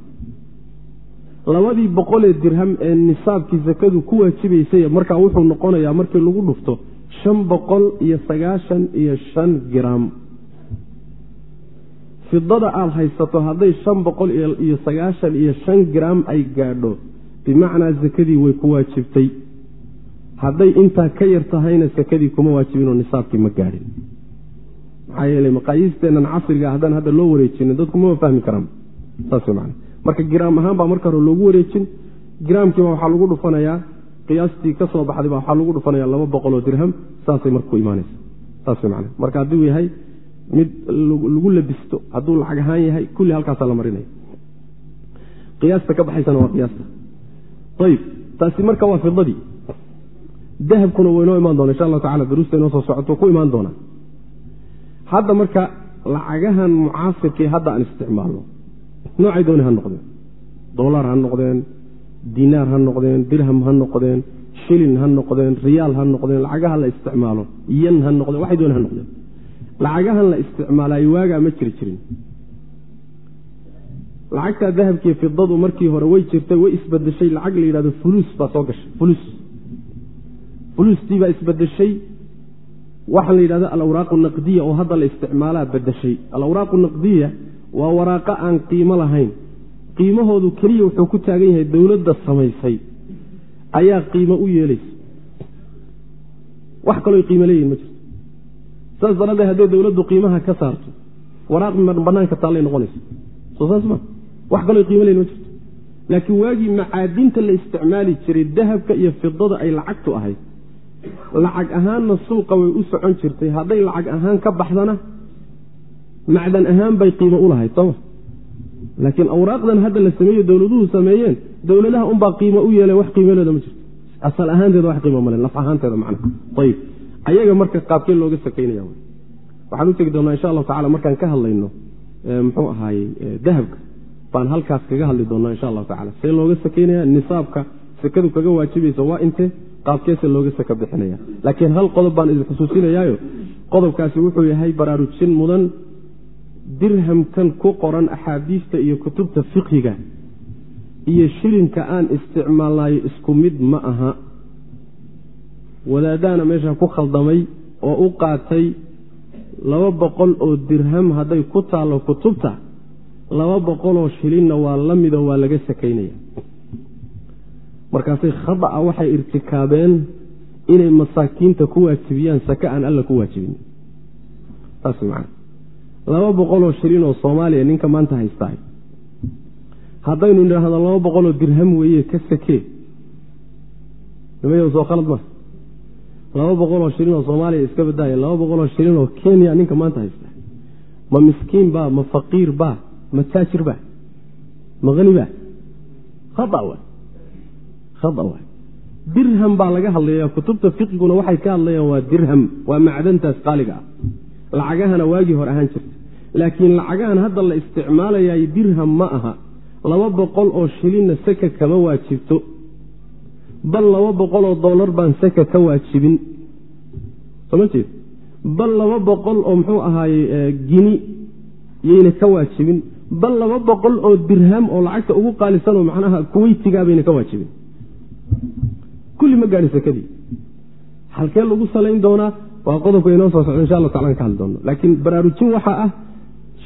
Labadii boqolee dirham ee nisaabkii sakadu ku waajibaysay markaa wuxuu noqonayaa markii lagu dhufto shan boqol iyo sagaashan iyo shan gram. Fidada aada haysato hadday shan boqol iyo sagaashan iyo shan gram ay gaadho bimacnaa sakadii way ku waajibtay hadday intaa ka yar tahayna sakadii kuma waajibinoo nisaabkii ma gaadhin maxaa yeele maqaayiisteennan casriga haddaan hadda loo wareejinin dadku mama fahmi karaan. Saas man marka giraam ahaan baa marka hore loogu wareejin. Giraamkiiba waxaa lagu dhufanayaa qiyaastii ka soo baxday baa waxaa lagu dhufanaya laba boqoloo dirham saasay marka imaanaysa. Saas man marka hadduu yahay mid lagu labisto hadduu lacag ahaan yahay kulli halkaasaa la marinaya qiyaasta ka baxaysana waa qiyaasta. Ayib taasi marka waa fidadii dahabkuna waynoo imaan doona insha allahu tacala daruusta inoo soo socoto ku imaan doonaa. Hadda marka lacagahan mucaasirkii hadda aan isticmaalno noocay dooni ha noqdeen. Dolar ha noqdeen dinaar ha noqdeen dirham ha noqdeen shilin ha noqdeen riyaal ha noqdeen lacagaha la isticmaalo yan ha noqdeen waxay dooni ha noqdeen. Lacagahan la isticmaalayo waagaa ma jiri jirin. Lacagtaa dahabkiiyo fidadu markii hore way jirtay way isbedeshay lacag la yidhahdo fulus baa soo gashay fulus fulustii baa isbedeshay waxaa la yidhahdo alawraaqu naqdiya oo hadda la isticmaalaa bedeshay alawraaqu naqdiya waa waraaqo aan qiimo lahayn. Qiimahoodu keliya wuxuu ku taagan yahay dowladda samaysay. Ayaa qiimo u yeelaysa. Wax kaloo qiimo leeyihiin ma jirto. Saas daraaddeed hadday dowladdu qiimaha ka saarto waraaq banaanka taallay noqonaysa soo saas ma wax kaloo qiimo leeyihiin ma jirto. Laakiin waagii macaadinta la isticmaali jiray dahabka iyo fidada ay lacagtu ahayd lacag ahaanna suuqa way u socon jirtay. Hadday lacag ahaan ka baxdana macdan ahaan bay qiimo u lahayd sooma laakiin awraaqdan hadda la sameeyo dowladuhu sameeyeen dowladaha unbaa qiimo u yeele wax qiimadeeda ma jirto. Asal ahaanteeda wax qiimo male laf ahaanteeda macnaha. Ayib ayaga marka qaabkee looga sakaynaya waxaan u doonaa insha allahu tacala markaan ka hadlayno muxuu ahaaye dahabka. Baan halkaas kaga hadli doonaa insha allahu tacala see looga sakaynaya nisaabka sakadu kaga waajibaysa waa intee qaabkeese looga saka bixinaya. Laakiin hal qodob baan idin xusuusinayaayo qodobkaasi wuxuu yahay baraarujin mudan dirhamkan ku qoran axaadiista iyo kutubta fiqhiga iyo shilinka aan isticmaalnayo isku mid ma aha. Wadaadaana meesha ku khaldamay oo u qaatay laba boqol oo dirham hadday ku taallo kutubta laba boqoloo shilinna waa la midoo waa laga sakaynaya markaasay khada'a waxay irtikaabeen inay masaakiinta ku waajibiyaan saka aan alla ku waajibin. Saas macana laba boqoloo shilin oo soomaaliya ninka maanta haystaay. Haddaynu nidhaahdo laba boqoloo dirham weeye ka sakee nimayo soo khalad maa laba boqoloo shilin oo soomaaliya iska badaaya laba boqoloo shilin oo kenya ninka maanta haysta ma miskiin baa ma faqiir baa ma taajir baa ma hani baa dirham baa laga hadlaya kutubta fiqiguna waxay ka hadlayaan waa dirham waa macdantaas qaaliga ah. Lacagahana waagii hore ahaan jirta laakiin lacagahan hadda la isticmaalayay dirham ma aha. Laba boqol oo shilinna saka kama waajibto. Bal laba boqol oo dollar baan saka ka waajibin. Soma jeed? Bal laba boqol oo muxuu ahaaye gini yayna ka waajibin. Bal laba boqol oo dirham oo lacagta ugu qaalisanoo macnaha kuweytigaa bayna ka waajibin kulli ma gaadhi sakadii halkee lagu salayn doonaa? Waa qodobka inoo soo socda insha allah tacala ka hadli doono. Laakiin baraarujin waxaa ah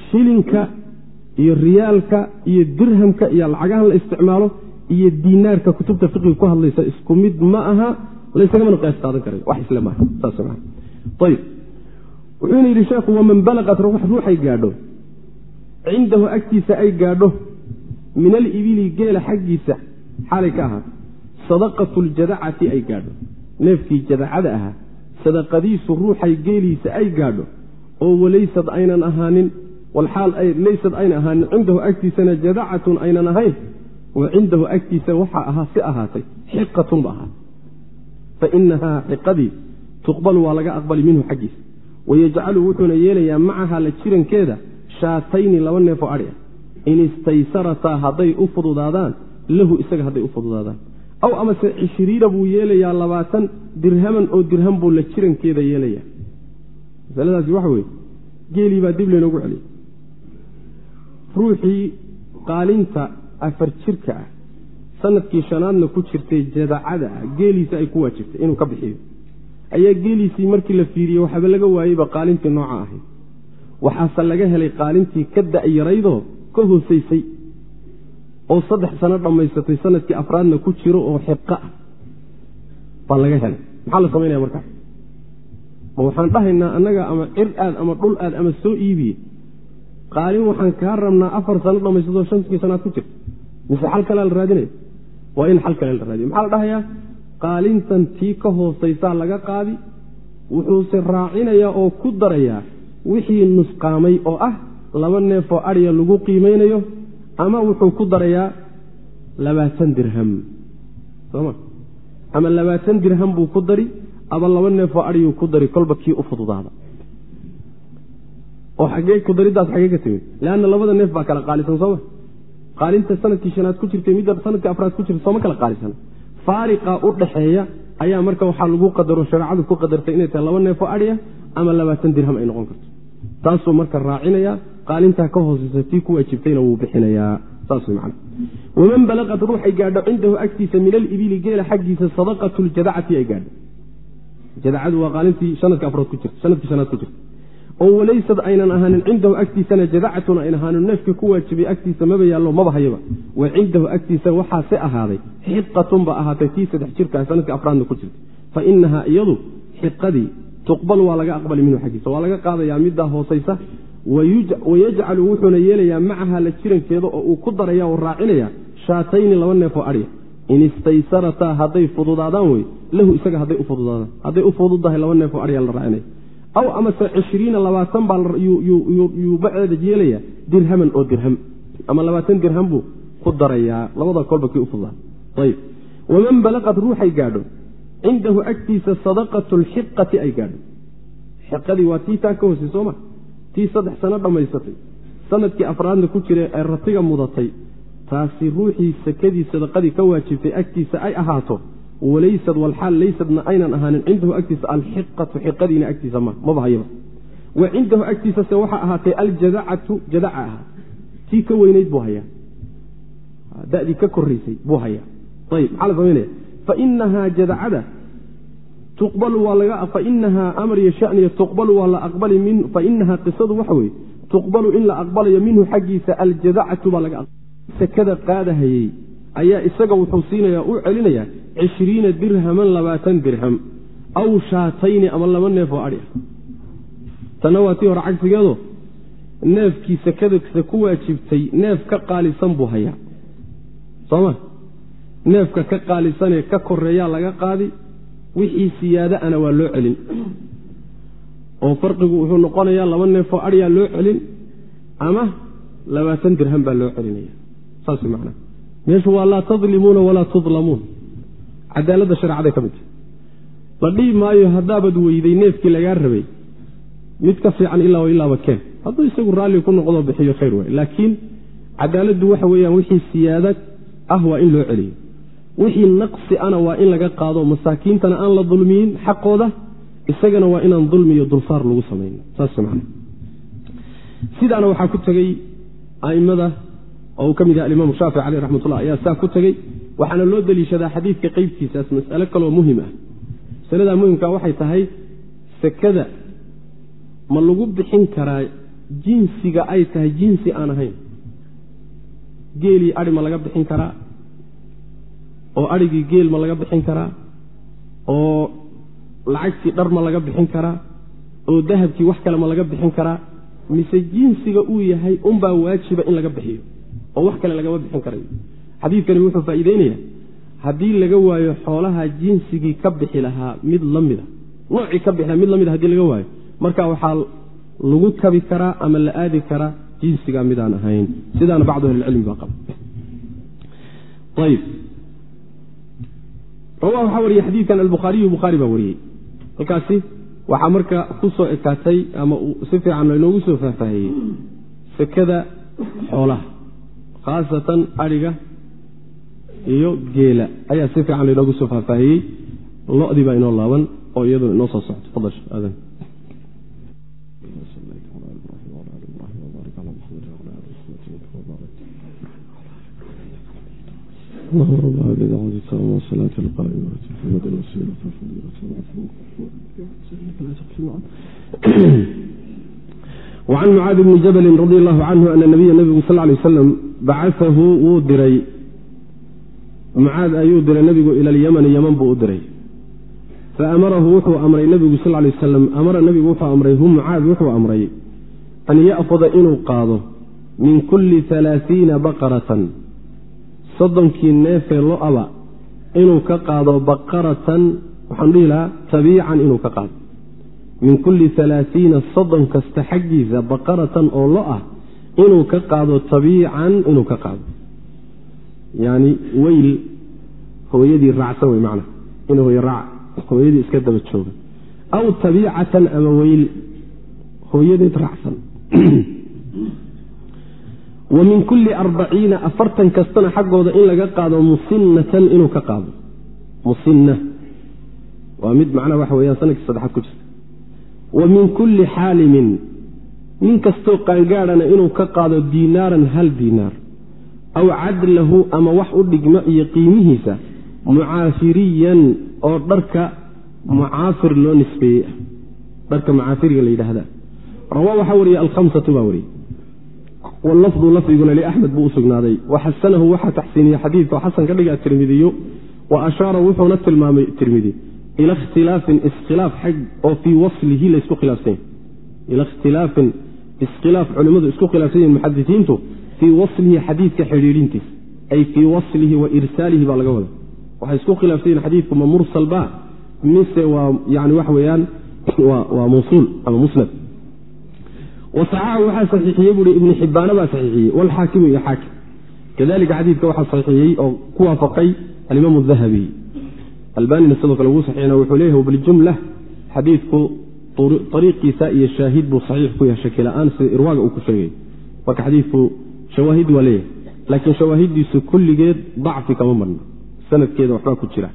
shilinka iyo riyaalka iyo dirhamka iyo lacagahan la isticmaalo iyo diinaarka kutubta fiqiga ku hadlaysa isku mid ma aha laysagamana qiyaas qaadan kara wax isle maaha. Saas maa ayib wuxuuna yidhi sheekhu waman balaqat ruuxay gaadho. Cindahu agtiisa ay gaadho. Min alibili geela xaggiisa xaalay ka ahaato sadaqatu ljadacati ay gaadho. Neefkii jadacada ahaa sadaqadiisu ruuxay geeliisa ay gaadho oo walaysad aynan ahaanin walxaal laysad ayna ahaanin cindahu agtiisana jadacatun aynan ahayn wa cindahu agtiisa waxaa ahaa si ahaatay xiqatun ba ahaatay fa inahaa xiqadii tuqbalu waa laga aqbali minhu xaggiisa. Wayajcalu wuxuuna yeelayaa macaha la jirankeeda shaatayni laba neefoo adhi ah. In istaysarataa hadday u fududaadaan lahu isaga hadday u fududaadaan aw amase cishriina buu yeelayaa labaatan dirhaman oo dirham buu la jirankeeda yeelayaa. Masaladaasi waxa weeye geelii baa dib laynoogu celiyay ruuxii qaalinta afar jirka ah sannadkii shanaadna ku jirtay jadacada ah geeliisa ay ku waajibtay inuu ka bixiyo. Ayaa geeliisii markii la fiiriyey waxaaba laga waayeyba qaalintii nooca ahayd. Waxaase laga helay qaalintii ka da'yaraydoo ka hoosaysay oo saddex sano dhammaysatay sannadkii afraadna ku jiro oo xiqa ah. Baa laga helay. Maxaa la samaynaya markaas ma waxaan dhahaynaa annaga ama cir aad ama dhul aad ama soo iibiye. Qaalin waxaan kaa rabnaa afar sano dhammaysatoo shanskii sanaad ku jirta mise xal kalea la raadinaya waa in xal kale la raadiya maxaa la dhahayaa? Qaalintan tii ka hoosaysaa laga qaadi. Wuxuuse raacinayaa oo ku darayaa wixii nusqaamay oo ah laba neefoo adhiya lagu qiimaynayo ama wuxuu ku darayaa labaatan dirham. Soma ama labaatan dirham buu ku dari ama laba neefoo adhiyuu ku dari kolba kii u fududaada. Oo xagee kudariddaas xagee ka timid. Leanna labada neef baa kala qaalisan sooma. Qaalinta sannadkii shanaad ku jirtay midda sannadkii afraad ku jirta sooma kala qaalisan. Faariqa u dhaxeeya ayaa marka waxaa lagu qadaro shareecadu ku qadartay inay tahay laba neefoo adhiya ama labaatan dirham ay noqon karto. Taasuu marka raacinaya qaalintaa ka hooseysa tii ku waajibtayna wuu bixinayaa. Waman balaqat ruuxay gaadho cindahu agtiisa min alibili geela xaggiisa sadaqatu ljadacati ay gaadho. Jadacadu waa qaalintii sanadka afraad ku jirta sannadkii shanaad ku jirta. Oo walaysad aynan ahaanin cindahu agtiisana jadacatun ayna ahaanin neefkii ku waajibay agtiisa maba yaallo maba hayaba. Wa cindahu agtiisa waxaase ahaaday xiqatun ba ahaatay tii saddex jirkaa sannadkii afraadna ku jirta. Fa inahaa iyadu xiqadii tuqbal waa laga aqbali minhu xaggiisa waa laga qaadayaa middaa hoosaysa wayajcalu wuxuuna yeelayaa macaha la jirankeeda oo uu ku daraya oo raacinaya shaatayni laba neef oo adya in istaysarataa hadday fududaadaan wey lahu isaga hadday u fududaadaan. Hadday u fududahay laba neef oo adya la raacinaya aw amase cishriina labaatan baa yuu baceeda yeelaya dirhaman oo dirham. Ama labaatan dirham buu ku darayaa. Labada kolba kii u fududaa ayb waman balaqad ruuxay gaadho cindahu agtiisa sadaqatu lxiqati ay gaadho. Xiqadii waa tii taa ka hoosay sooma tii saddex sano dhammaysatay. Sanadkii afraadna ku jira ee ratiga mudatay. Taasi ruuxii sakadii sadaqadii ka waajibtay agtiisa ay ahaato. Walaysad walxaal laysadna aynan ahaanin. Cindahu agtiisa alxiqatu xiqadiina agtiisa ma maba hayaba wa cindahu agtiisase waxaa ahaatay aljadacatu jadaca ahaa tii ka weynayd buu hayaa. Dadii ka koraysay buu hayaa. Ayb maxaa la samaynaya fainahaa jadacada fainahaa amar iyo shaniya tuqbalu waa la aqbali min fainahaa qisadu waxa weeye tuqbalu in la aqbalayo minhu xaggiisa aljadacatu baa laga sakada qaadahayey ayaa isaga wuxuu siinayaa u celinayaa cishriina dirhaman labaatan dirham aw shaatayni ama laba neef oo adhi ah. Tanna waa tii hore cagsigeedo neefkii sakadasa ku waajibtay neef ka qaalisan buu hayaa. Sooma neefka ka qaalisanee ka koreeyaa laga qaadi wixii siyaadaana waa loo celin. Oo farqigu wuxuu noqonayaa laba neefoo adyaa loo celin ama labaatan dirham baa loo celinaya. Saas macnaa meeshu waa laa tadlimuuna walaa tudlamuun. Cadaaladda shareecaday ka mid la dhihi maayo haddaabad weyday neefkii lagaa rabay mid ka fiican ilaa ilaaba keen. Hadduu isagu raalli ku noqdo bixiyo khayr waay. Laakiin cadaaladdu waxa weeyaan wixii siyaada ah waa in loo celiyo wixii naqsi ana waa in laga qaado masaakiintana aan la dulmiyin xaqooda isagana waa inaan dulmiyo dulsaar lagu samayn sidaana waxaa ku tegey a'immada oo uu ka mid yahay alimaamu shaafici caleyh raxmatullah ayaa saa ku tegey waxaana loo deliishadaa xadiidka qeybtiisaas mas'ale kaloo muhiim ah. Masaladaa muhimka waxay tahay sekada ma lagu bixin karaa jinsiga ay tahay jinsi aan ahayn. Geelii adhi ma laga bixin karaa oo adhigii geel ma laga bixin karaa oo lacagtii dhar ma laga bixin karaa oo dahabkii wax kale ma laga bixin karaa mise jinsiga uu yahay unbaa waajiba in laga bixiyo oo wax kale lagama bixin karayo xadiidkani wuxuu faa'iideynayaa haddii laga waayo xoolaha jinsigii ka bixi lahaa mid la mida noocii ka bixi lahaa mid la mida haddii laga waayo marka waxaa lagu kabi karaa ama la aadi karaa jinsigaa midaan ahayn. Sidaana bacdu ahlicilmi baa qaba ayb rawa waxaa wariyey xadiidkan albukhaariyu bukhaari baa wariyey halkaasi waxaa marka ku soo ekaatay ama si fiican laynoogu soo faahfaahiyey sekada xoolaha khaasatan adhiga iyo geela. Ayaa si fiican laynoogu soo faahfaahiyey lodii baa inoo laaban oo iyaduna inoo soo socto fadal اللهم رب هذه دعوة التامة والصلاة القائمة محمد الوسيلة وعن معاذ بن جبل رضي الله عنه أن النبي النبي صلى الله عليه وسلم بعثه wuu diray mucaad ayuu diray nebigu ila alyamani yaman buu u diray faamarahu wuxuu amray nebigu sal lay waslam amara nebigu wuxuu amray hu mucaad wuxuu amray an ya'fuda inuu qaado min kulli alaaiina baqaratan soddonkii neefee lo'aba inuu ka qaado baqaratan waxaan dhihi lahaa tabiican inuu ka qaado. Min kulli alaaiina soddon kasta xaggiisa baqaratan oo lo ah inuu ka qaado tabiican inuu ka qaado. Yani weyl hooyadii raacsan wey macna in hooy raac hooyadii iska daba jooga. Aw tabiicatan ama weyl hooyadeed raacsan wa min kulli arbaciina afartan kastana xaggooda in laga qaado musinatan inuu ka qaado. Musinna. Waa mid macnaha waxa weyaan sannadkii saddexaad ku jirta. Wa min kulli xaalimin. Nin kastoo qaangaadhana inuu ka qaado diinaaran hal diinaar. Aw cadlahu ama wax u dhigmo iyo qiimihiisa mucaafiriyan oo dharka mucaafir loo nisbeeyey. Ah dharka mucaafiriga la yidhaahda rawaa waxaa wariyey alhamsatu baa wariyey wlafdu lafdiguna liaxmed buu u sugnaaday. Waxasanahu waxaa taxsiiniyey xadiidka. Xasan ka dhiga tirmidiyo wa ashaara wuxuuna tilmaamay tirmidi. Ila ikhtilaafin iskhilaaf xag oo fii waslihi laysku khilaafsanya ila ikhtilaafin iskhilaaf culimmadu isku khilaafsan yihiin muxadisiintu fii waslihi xadiidka xidhiidhintiisa ay fii waslihi wa irsaalihi baa laga wada waxay isku khilaafsayiin xadiidku ma mursal ba? Mise waa yani waxa weeyaan waa mawsuul ama musnad wasaxaxahu waxaa saxiixiyey buui ibnu xibbaana baa saxiixiyey walxaakimu iyo xaakim kadalika xadiidka waxaa saxiixiyey oo ku waafaqay alimaam dahabi albanina sidoo kale wuu saxiixina wuxuu leeyahy biljumla xadiidku ariiqiisa iyo shaahid buu saxiix ku yahay shakila-aan sida irwaaga uu ku sheegay marka xadiidku shawaahid waa leeyahay laakiin shawaahidiisu kulligeed dacfi kama marna sanadkeeda waxbaa ku jira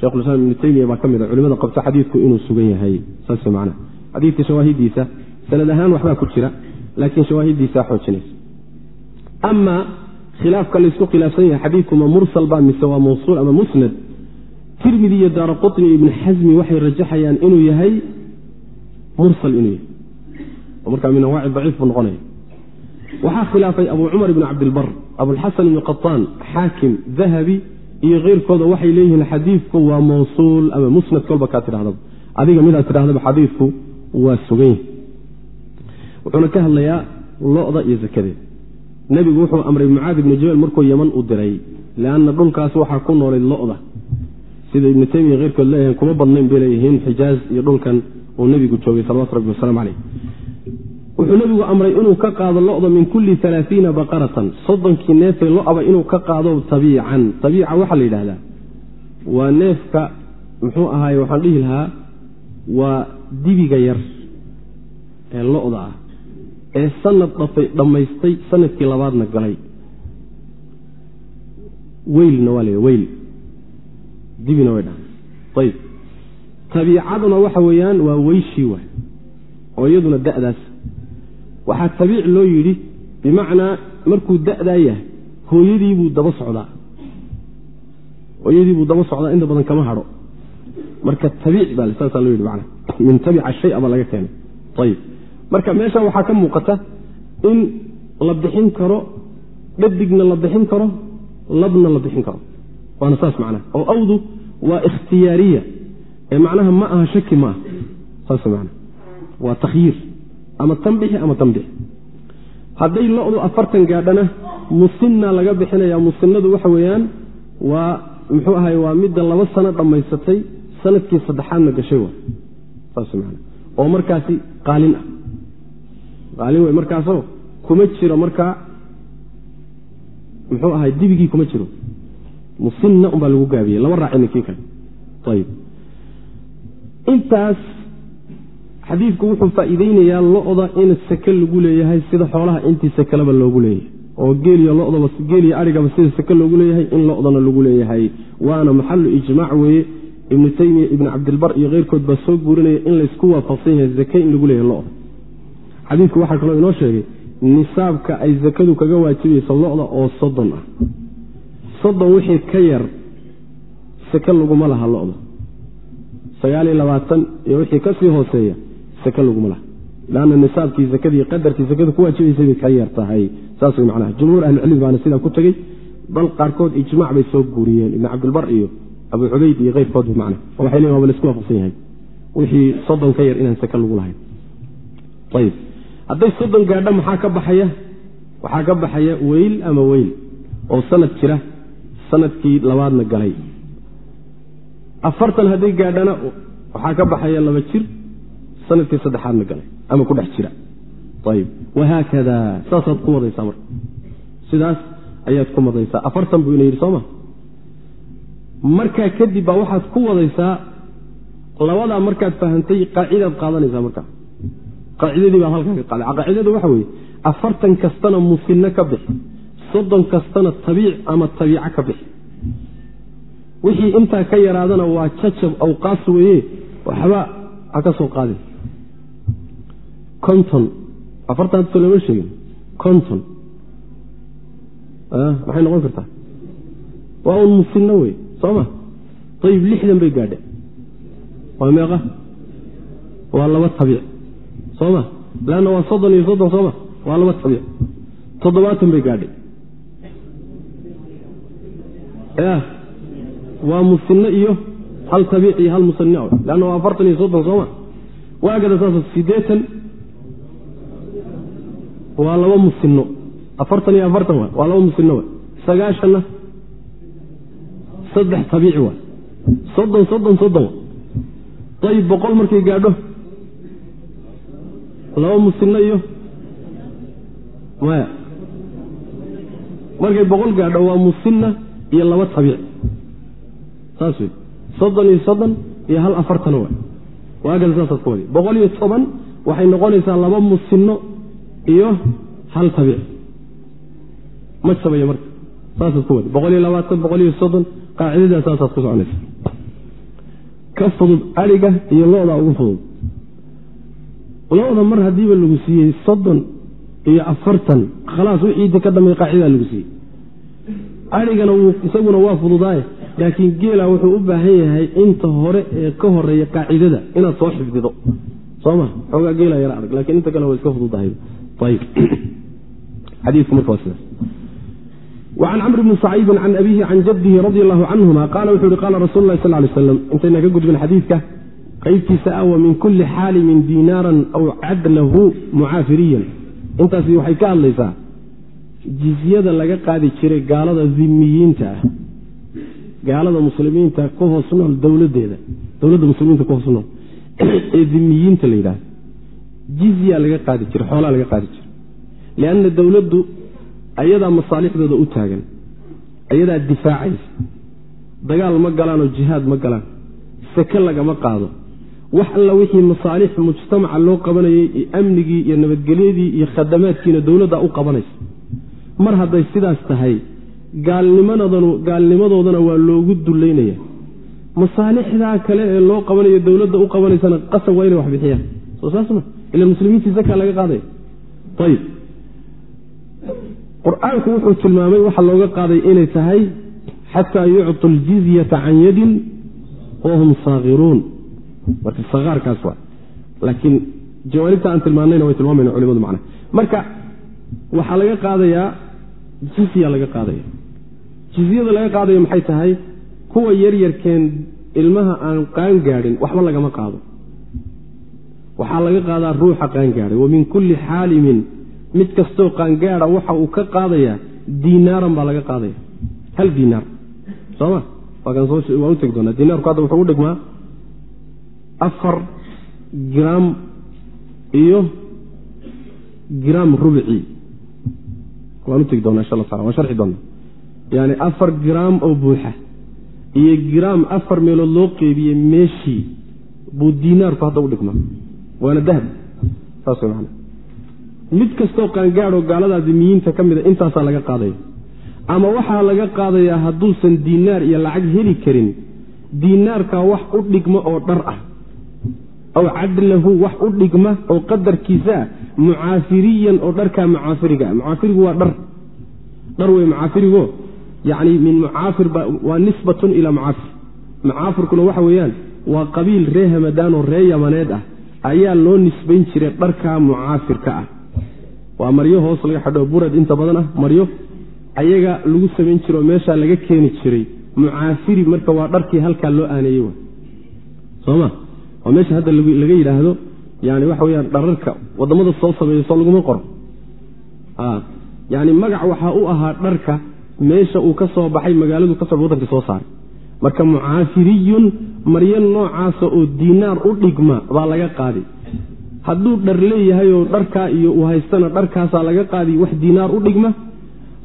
shekhulislaam ibnu teymiya baa ka mid a culimada qabta xadiidku inuu sugan yahay saas macnaha xadiidka shawaahidiisa sanad ahaan waxbaa ku jira laakiin shawaahidiisaa xoojinaysa. Ama khilaafka laysku khilaafsan yahay xadiidku ma mursal ba mise waa mawsuul ama musnad. Tirmidi iyo daara qutni iyo ibni xasmi waxay rajaxayaan inuu yahay mursal inuu yahay. Oo markaa min anwaaci daciif buu noqonaya. Waxaa khilaafay abu cumar ibn cabdilbar abulxasan ibni qataan xaakim dahabi iyo keyrkooda waxay leeyihiin xadiidku waa mawsuul ama musnad kolba kaa tidhahdaba adiga midaad tidhahdaba xadiidku waa sugan yahay wuxuuna ka hadlayaa lo-da iyo zakadeeda nebigu wuxuu amray mucaad ibni jabel markuu yeman u diray leanna dhulkaas waxaa ku noolay lo-da. Sida ibnu teymiya keyrkood leeyahay kuma badnayn bay leeyihiin xijaaz iyo dhulkan uu nebigu joogay salawatu rabbi wasalaamu caleyh wuxuu nebigu amray inuu ka qaado lo-da min kulli alaaiina baqaratan soddonkii neefee lo'aba inuu ka qaado tabiican. Tabiica waxaa la yidhahdaa waa neefka muxuu ahaay waxaan dhihi lahaa waa dibiga yar ee lo-da ah ee sanad dhammaystay sannadkii labaadna galay. Weylna waa la weyl. Dibina way dhahan ayib tabiicaduna waxa weeyaan waa weyshii waay oo iyaduna da'daas. Waxaa tabiic loo yidhi bimacnaa markuu da'daa yahay hooyadiibuu daba socdaa. Hooyadiibuu daba socdaa inta badan kama hadho marka tabiic baa saasaa loo yidhi mana min tabica shaya baa laga keenay. Ayib marka meesha waxaa ka muuqata in la bixin karo dhadigna la bixin karo labna la bixin karo. Waana saas macnaha. Oo awdu waa ikhtiyaariya. Ee macnaha ma aha shaki ma aha. Saas macnaha. Waa takhyiir. Ama tanbixi ama tanbixi. Hadday lo-du afartan gaadhana musinna laga bixinaya musinnadu waxa weeyaan waa muxuu ahay waa midda laba sano dhammaysatay sannadkii saddexaadna gashay wa saas macnaha. Oo markaasi qaalin ah qaalin wey markaasoo kuma jiro markaa muxuu ahay dibigii kuma jiro. Musinna unbaa lagu gaabiyey laba raacina kii kale ayib intaas xadiidku wuxuu faa'iideynayaa lo-da in sake lagu leeyahay sida xoolaha intii sakelaba loogu leeyahay oo geeliyo lodaba geeliyo arigaba sida sake loogu leeyahay in lo-dana lagu leeyahay. Waana maxalu ijmaac weeye. Ibnu teymiya ibnu cabdilbar iyo keyrkood baa soo guurinaya in laysku waafaqsan yahay zake in lagu leeyahay lo-da xadiidku waxaa kaloo inoo sheegay nisaabka ay zakadu kaga waajibayso lo-da oo soddon ah. Soddon wixii ka yar sake laguma laha lo-da. Sagaaliyo labaatan iyo wixii ka sii hooseeya sake laguma laha. Lanna nisaabkii zakadii qadarkii zakadu ku waajibaysay bay ka yar tahay. Saas macnaha. Jumhuur ahlicilmi baana sidaa ku tegey bal qaarkood ijmac bay soo guuriyeen. Ibnu cabdilbar iyo abu cubayd iyo keyrkoodba macna waxay leeyin waba la isku waafaqsan yahay. Wixii soddon ka yar inaan sake lagu lahayn. Ayib hadday soddon gaadho maxaa ka baxaya? Waxaa ka baxaya weyl ama weyl oo sanad jira sannadkii labaadna galay. Afartan hadday gaadhana waxaa ka baxaya laba jir sannadkii saddexaadna galay ama ku dhex jira. Ayib wahaakada saasaad ku wadaysaa marka sidaas ayaad ku wadaysaa afartan buu ina yidhi sooma markaa kadib baa waxaad ku wadaysaa labadaa markaad fahantay qaacidaad qaadanaysaa markaa qaacidadii baad halkaa ka qaaday. Qaacidadu waxa weeye afartan kastana musinno ka bixi soddon kastana tabiic ama tabiico ka bixi. Wixii intaa ka yaraadana waa jacab awqaas weeye waxba ha ka soo qaadin. Konton afartan so lama sheegin. Konton. Maxay noqon kartaa? Waa un musinno wey soo ma? Ayib lixdan bay gaadhe waa meeqa? Waa laba tabiic soo ma leanna waa soddon iyo soddon sooma? Waa laba tabiic toddobaatan bay gaadhay. Ya waa musinno iyo hal tabiic iyo hal musanni leanna waa afartan iyo soddon sooma? Waagada saas siddeetan? Waa laba musinno afartan iyo afartan wa waa laba musinno wa sagaashanna saddex tabiici waay soddon soddon soddon ayib boqol markay gaadho laba musinno iyo maya markay boqol gaadho waa musinna iyo laba tabiic. Saas wey soddon iyo soddon iyo hal afartana waay. Waagan saasaad ku wadi. Boqol iyo toban waxay noqonaysaa laba musinno iyo hal tabiic. Ma jabaya marka. Saasaad ku wadi. Boqol iyo labaatan boqol iyo soddon qaacidadaa saasaad ku soconaysa. Ka fudud adhiga iyo lo-da ugu fudud culamada mar hadiiba lagu siiyey soddon iyo afartan khalaas wixiisa ka dambe qaacidaa lagu siiyey arigana isaguna waa fududaaye laakiin geela wuxuu u baahan yahay inta hore ee ka horreeya qaacidada inaad soo xifdido. Soma xoogaa geela yara arg lakiin inta kale waa iska fududahayan camr bni saciidin can abihi can jaddihi radi allahu canhuma qaala wuxuu hi qaala rasuul sal lay slam intayna ka gudbin xadiidka qaybtiisa ah wa min kuli xaalimin dinaaran aw cadlahu mucaafiriyan. Intaasi waxay ka hadlaysaa jizyada laga qaadi jiray gaalada dhimiyiinta ah gaalada muslimiinta ku hoos nool dowladeeda dowladda muslimiinta ku hoos nool ee dhimiyiinta la yidhahdo jizya laga qaadi jiray xoolaa laga qaadi jiray. Lianna dowladdu ayadaa masaalixdooda u taagan ayadaa difaacaysa. Dagaal ma galaanoo jihaad ma galaan sake lagama qaado wax alla wixii masaalix mujtamaca loo qabanayay iyo amnigii iyo nabadgelyadii iyo khadamaadkiina dowladda u qabanaysa. Mar hadday sidaas tahay gaalnimadoodana waa loogu dullaynaya. Masaalixdaa kale ee loo qabanayo dowladda u qabanaysana qasab waa inay wax bixiyaan. Soo saas ma ila muslimiintii zakaa laga qaadaya. Ayib qur'aanku wuxuu tilmaamay waxa looga qaaday inay tahay xataa yucطu ljizyata can yadin wahum saakiruun marka sakaarkaas waa. Laakiin jawaanibta aan tilmaanayna way tilmaamayna culimadu macna marka waxaa laga qaadayaa jizya laga qaadaya jizyada laga qaadayo maxay tahay? Kuwa yaryarkeen ilmaha aan qaan gaadhin waxba lagama qaado. Waxaa laga qaadaa ruuxa qaangaadhay wa min kulli xaalimin mid kastoo qaangaada waxa uu ka qaadayaa diinaaran baa laga qaadaya hal diinaar. Soma waan utegi doonaa. Diinaarku hadda wuxuu u dhigmaa afar gram iyo gram rubci waan utegi doonaa insha alla tala waan sharxi doonaa. Yani afar gram oo buuxa iyo gram afar meelood loo qeybiyey meeshii buu diinaarku hadda u dhigmaa waana dahab. Saas macana mid kastoo qaangaadoo gaalada dimiyiinta ka mida intaasaa laga qaadaya. Ama waxaa laga qaadayaa hadduusan diinaar iyo lacag heli karin diinaarka wax u dhigma oo dhar ah aw cadlahu wax u dhigma oo qadarkiisa ah mucaafiriyan oo dharkaa mucaafiriga ah. Mucaafirigu waa dhar. Dhar wey mucaafirigo yacni min mucaafir waa nisbatun ilaa mucaafir mucaafirkuna waxa weeyaan waa qabiil ree hamadaan oo ree yamaneed ah. Ayaa loo nisbayn jiray dharkaa mucaafirka ah. Waa maryo hoos laga xadho burad inta badan ah maryo. Ayaga lagu samayn jiro meeshaa laga keeni jiray. Mucaafiri marka waa dharkii halkaa loo aaneeyey. Soma waa meesha hadda laga yidhaahdo yani waxa weyaan dhararka waddamada soo sameeya soo laguma qoro. Yani magac waxaa u ahaa dharka meesha uu ka soo baxay magaaladu ka soo wadanka soo saaray. Marka mucaafiriyun maryo noocaasa oo diinaar u dhigma baa laga qaaday hadduu dhar leeyahay oo dharkaa iyo uu haystana dharkaasaa laga qaadi wax diinaar u dhigma.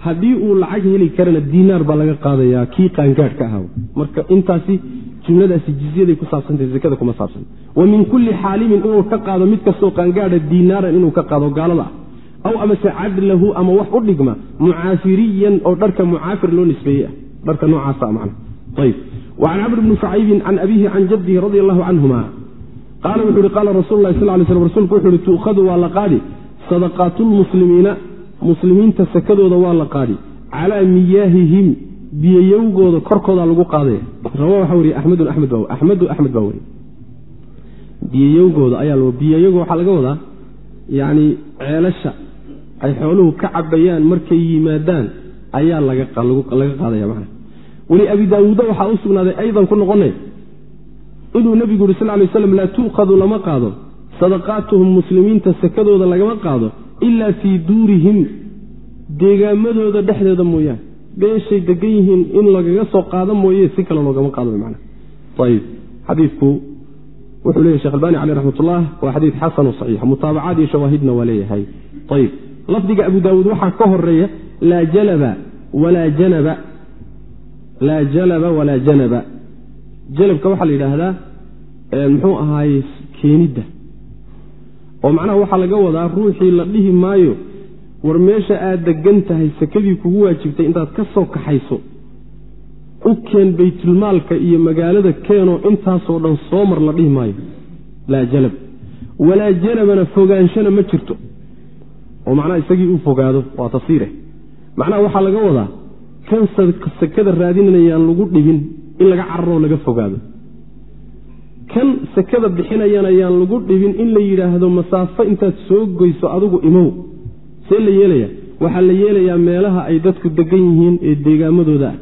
Haddii uu lacag heli karana diinaar baa laga qaadayaa kii qaangaadh ka ahaa. Marka intaasi jumladaasi jizyaday ku saabsantah zakada kuma saabsan. Wa min kulli xaalimin inuu ka qaado mid kastoo qaangaadha diinaaran inuu ka qaado gaalada ah. Aw amase cadlahu ama wax u dhigma mucaafiriyan oo dharka mucaafir loo nisbeeyey ah dharka noocaasa man ayb wacan camr bni shucaybin can abihi can jadihi radi allahu canhuma. Qaala wuxuu uhi qaala rasul lahi sal lay slm rsulku wuxu uhi tu'khadu waa la qaadi. Sadaqaatulmuslimiina muslimiinta sakadooda waa la qaadi. Calaa miyaahihim biyayowgooda korkooda lagu qaadaya. Rawa waxaa weriye axmedun amed ba axmedu axmed baa weriye biyayowgooda ayaa biyayoga waxaa laga wadaa yacni ceelasha ay xooluhu ka cabayaan markay yimaadaan ayaa laga qaadaya macna weli abi daawuuda waxaa u sugnaaday aydan ku noqone inuu nebigu yuri sal lay slam laa tu'khadu lama qaado. Sadaqaatuhum muslimiinta sakadooda lagama qaado ilaa fii duurihim. Deegaamadooda dhexdeeda mooyaane beeshay degan yihiin in lagaga soo qaado mooye si kale loogama qaado man ayb xadiidku wuxuu leyahy shekh albani caleyh raxmatullah waa xadiid xasanu saxiixa mutaabacaad iyo shawaahidna waa leeyahay. Ayb lafdiga abu daawuud waxaa ka horreeya laa jalaba walaa janaba laa jalaba walaa janaba. Jalabka waxaa la yidhaahdaa muxuu ahaaye keenidda oo macnaha waxaa laga wadaa ruuxii la dhihi maayo war meesha aad degan tahay sakadii kugu waajibtay intaad ka soo kaxayso u keen baytulmaalka iyo magaalada keenoo intaasoo dhan soo mar la dhihi maayo. Laa jalab. Walaa janabana fogaanshana ma jirto. Oo macnaha isagii u fogaado waa tafsiire macnaha waxaa laga wadaa kan sakada raadinayaan lagu dhibin in laga cararoo laga fogaado. Kan sakada bixinayana yaan lagu dhibin in la yidhaahdo masaafo intaad soo goyso adigu imow see la yeelaya waxaa la yeelayaa meelaha ay dadku degan yihiin ee deegaamadooda ah.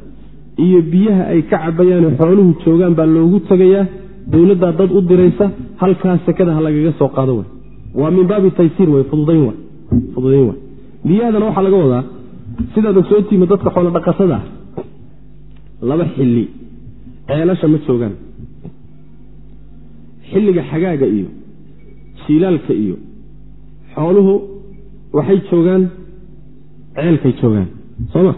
Iyo biyaha ay ka cabayaane xooluhu joogaan baa loogu tegayaa dowladdaa dad u diraysa halkaas sakada ha lagaga soo qaado w waa min baabi taysiir w fududayn w biyahadana waxaa laga wadaa sidaad ogsootiima dadka xoolo dhaqatada ah. Laba xilli ceelasha ma joogaan. Xilliga xagaaga iyo shiilaalka iyo xooluhu waxay joogaan ceelkay joogaan. Sooma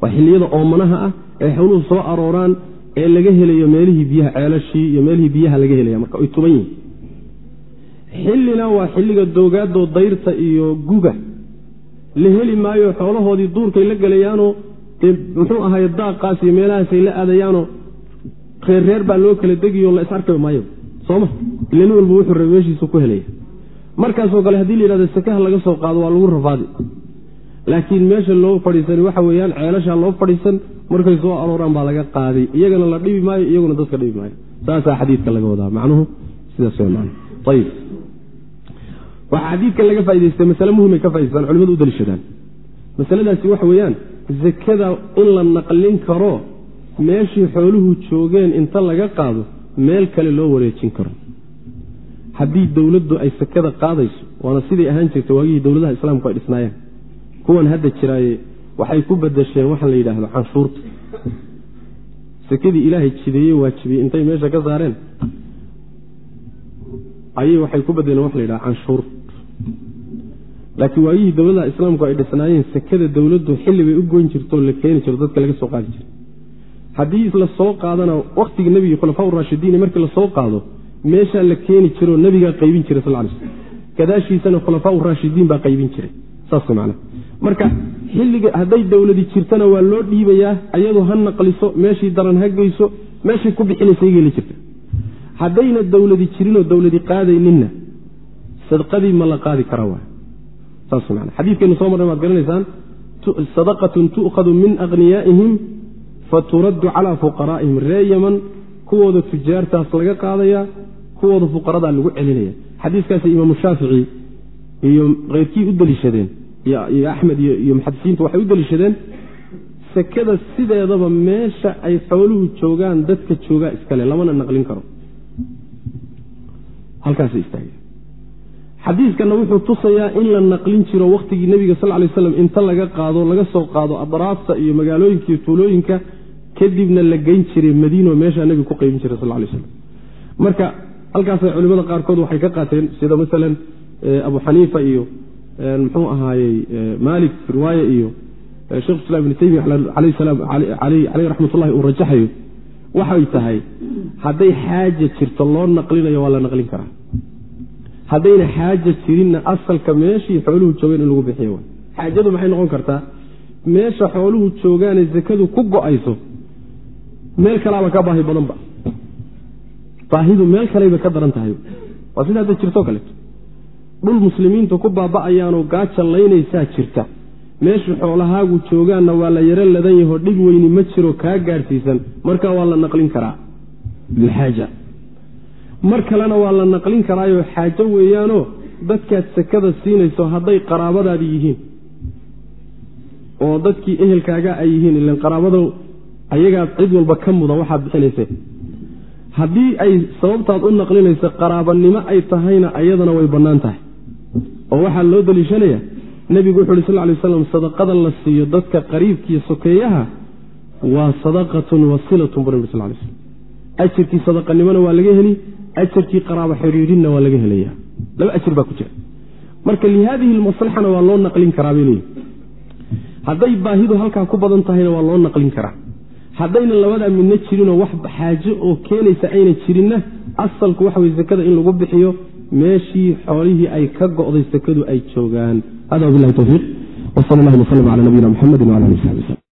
waa xilliyada oomanaha ah ee xooluhu soo arooraan ee laga helayo meelihii biyaha ceelashii iyo meelihii biyaha laga helaya marka ay tuban yihiin xillina waa xilliga doogaadoo dayrta iyo guga la heli maayo xoolahoodii duurkay la gelayaanoo dee muxuu ahaye daaqaas iyo meelahaasay la aadayaanoo reer baa loo kala degiyo la is arki maayo. Sooma ila nin walba wuxuu raba meeshiisu ku helaya markaasoo kale haddii la yidhahdo sakaha laga soo qaado waa lagu rafaadi. Laakiin meesha loo fadhiisan waxa weeyaan ceelashaa loo fadhiisan markay soo arooraan baa laga qaaday. Iyagana la dhibi maayo iyaguna dadka dhibi maayo. Saasaa xadiidka laga wadaa. Macnuhu sidaas ayb waxaa xadiidkan laga faa'idaystay masale muhimay ka faaidastaan culimadu u daliishadaan. Masaladaasi waxa weeyaan zakada in la naqlin karo meeshii xooluhu joogeen inta laga qaado meel kale loo wareejin karo haddii dowladdu ay sakada qaadayso waana siday ahaan jirta waagihii dowladaha islaamku ay dhisnaayeen. Kuwan hadda jiraaye waxay ku badasheen waxaa la yidhaahdo canshuurta. Sakadii ilaahay jideeye waajibiyey intay meesha ka saareen ayay waxay ku badeleen waxa la yidhaha canshuur laakiin waagihii dowladaha islaamku ay dhisnaayeen sakada dowladdu xilli bay u goyn jirtoo la keeni jiro dadka laga soo qaadi jira haddii la soo qaadana wakhtigii nebiga khulafaa raashidiin markii la soo qaado meeshaa la keeni jiroo nebigaa qaybin jiray sal slm gadaashiisana khulafaa raashidiin baa qaybin jiray. Saas man marka xilliga hadday dowladi jirtana waa loo dhiibayaa ayadu ha naqliso meeshii daran ha geyso meeshay ku bixinaysa geli jirta. Haddayna dowladi jirinoo dowladi qaadayninna sadqadii ma la qaadi kara wa saas man xadiikaynu soo marnay waad garanaysaan sadaqatun tu'khadu min akhniyaa'ihim faturaddu calaa fuqaraa'ihim ree yaman kuwooda tujaartaas laga qaadayaa kuwooda fuqaradaa lagu celinaya. Xadiiskaasi imaamu shaafici iyo keyrkii u deliishadeen iyo axmed iyo muxadisiintu waxay u deliishadeen sakada sideedaba meesha ay xooluhu joogaan dadka joogaa iskale lamana naqlin karo. Halkaas istaage xadiiskana wuxuu tusayaa in la naqlin jiro wakhtigii nebiga sal lay slam inta laga qaado laga soo qaado adraafta iyo magaalooyinka iyo tuulooyinka kadibna la geyn jiray madiino meeshaa nebiga ku qaybin jiray sal lay slam marka halkaasay culimada qaarkood waxay ka qaateen sida masalan abu xaniifa iyo muxuu ahaayey malik riwaaya iyo shekh islam ibn taymiya caleyh raxmatullahi uu rajaxayo. Waxay tahay hadday xaaja jirto loo naqlinayo waa la naqlin karaa. Haddayna xaaja jirinna asalka meeshii xooluhu joogeen in lagu bixiyo xaajadu maxay noqon kartaa? Meesha xooluhu joogaane zakadu ku go'ayso meel kalaaba ka baahi badanba. Baahidu meel kalayba ka daran tahay. Waa sida hadda jirto kaleeto dhul muslimiintu ku baaba'ayaanoo gaaja laynaysaa jirta. Meesha xoolahaagu joogaanna waa la yaro ladan yaho dhib weyni ma jiro kaa gaadhsiisan marka waa la naqlin karaa. Bilxaaja mar kalena waa la naqlin karaayoo xaajo weeyaanoo dadkaad sakada siinayso hadday qaraabadaadi yihiin. Oo dadkii ehelkaaga ay yihiin ilan qaraabado ayagaad cid walba ka mudan waxaad bixinayse haddii ay sababtaad u naqlinayso qaraabanimo ay tahayna ayadana way bannaan tahay. Oo waxaa loo daliishanaya nebigu wuxu uhi sal lay waslam sadaqada la siiyo dadka qariibkiiyo sokeeyaha waa sadaqatun wasilatun buu nabig sal lay slam ajarkii sadaqanimona waa laga heli ajarkii qaraabo xidhiidhinna waa laga helaya laba ajir baa ku jira. Marka lihaadihi lmaslaxana waa loo naqlin karaa bay leeyihi hadday baahidu halkaa ku badan tahayna waa loo naqlin karaa haddayna labadaa midna jirinoo wax xaajo oo keenaysa ayna jirinna asalku waxa weye sakada in lagu bixiyo meeshii xoolihii ay ka go'day sakadu ay joogaan. Hada wabilahi towfiiq wsal allahuma wslm cala nabiyina mxamedi wala ali sabi wslm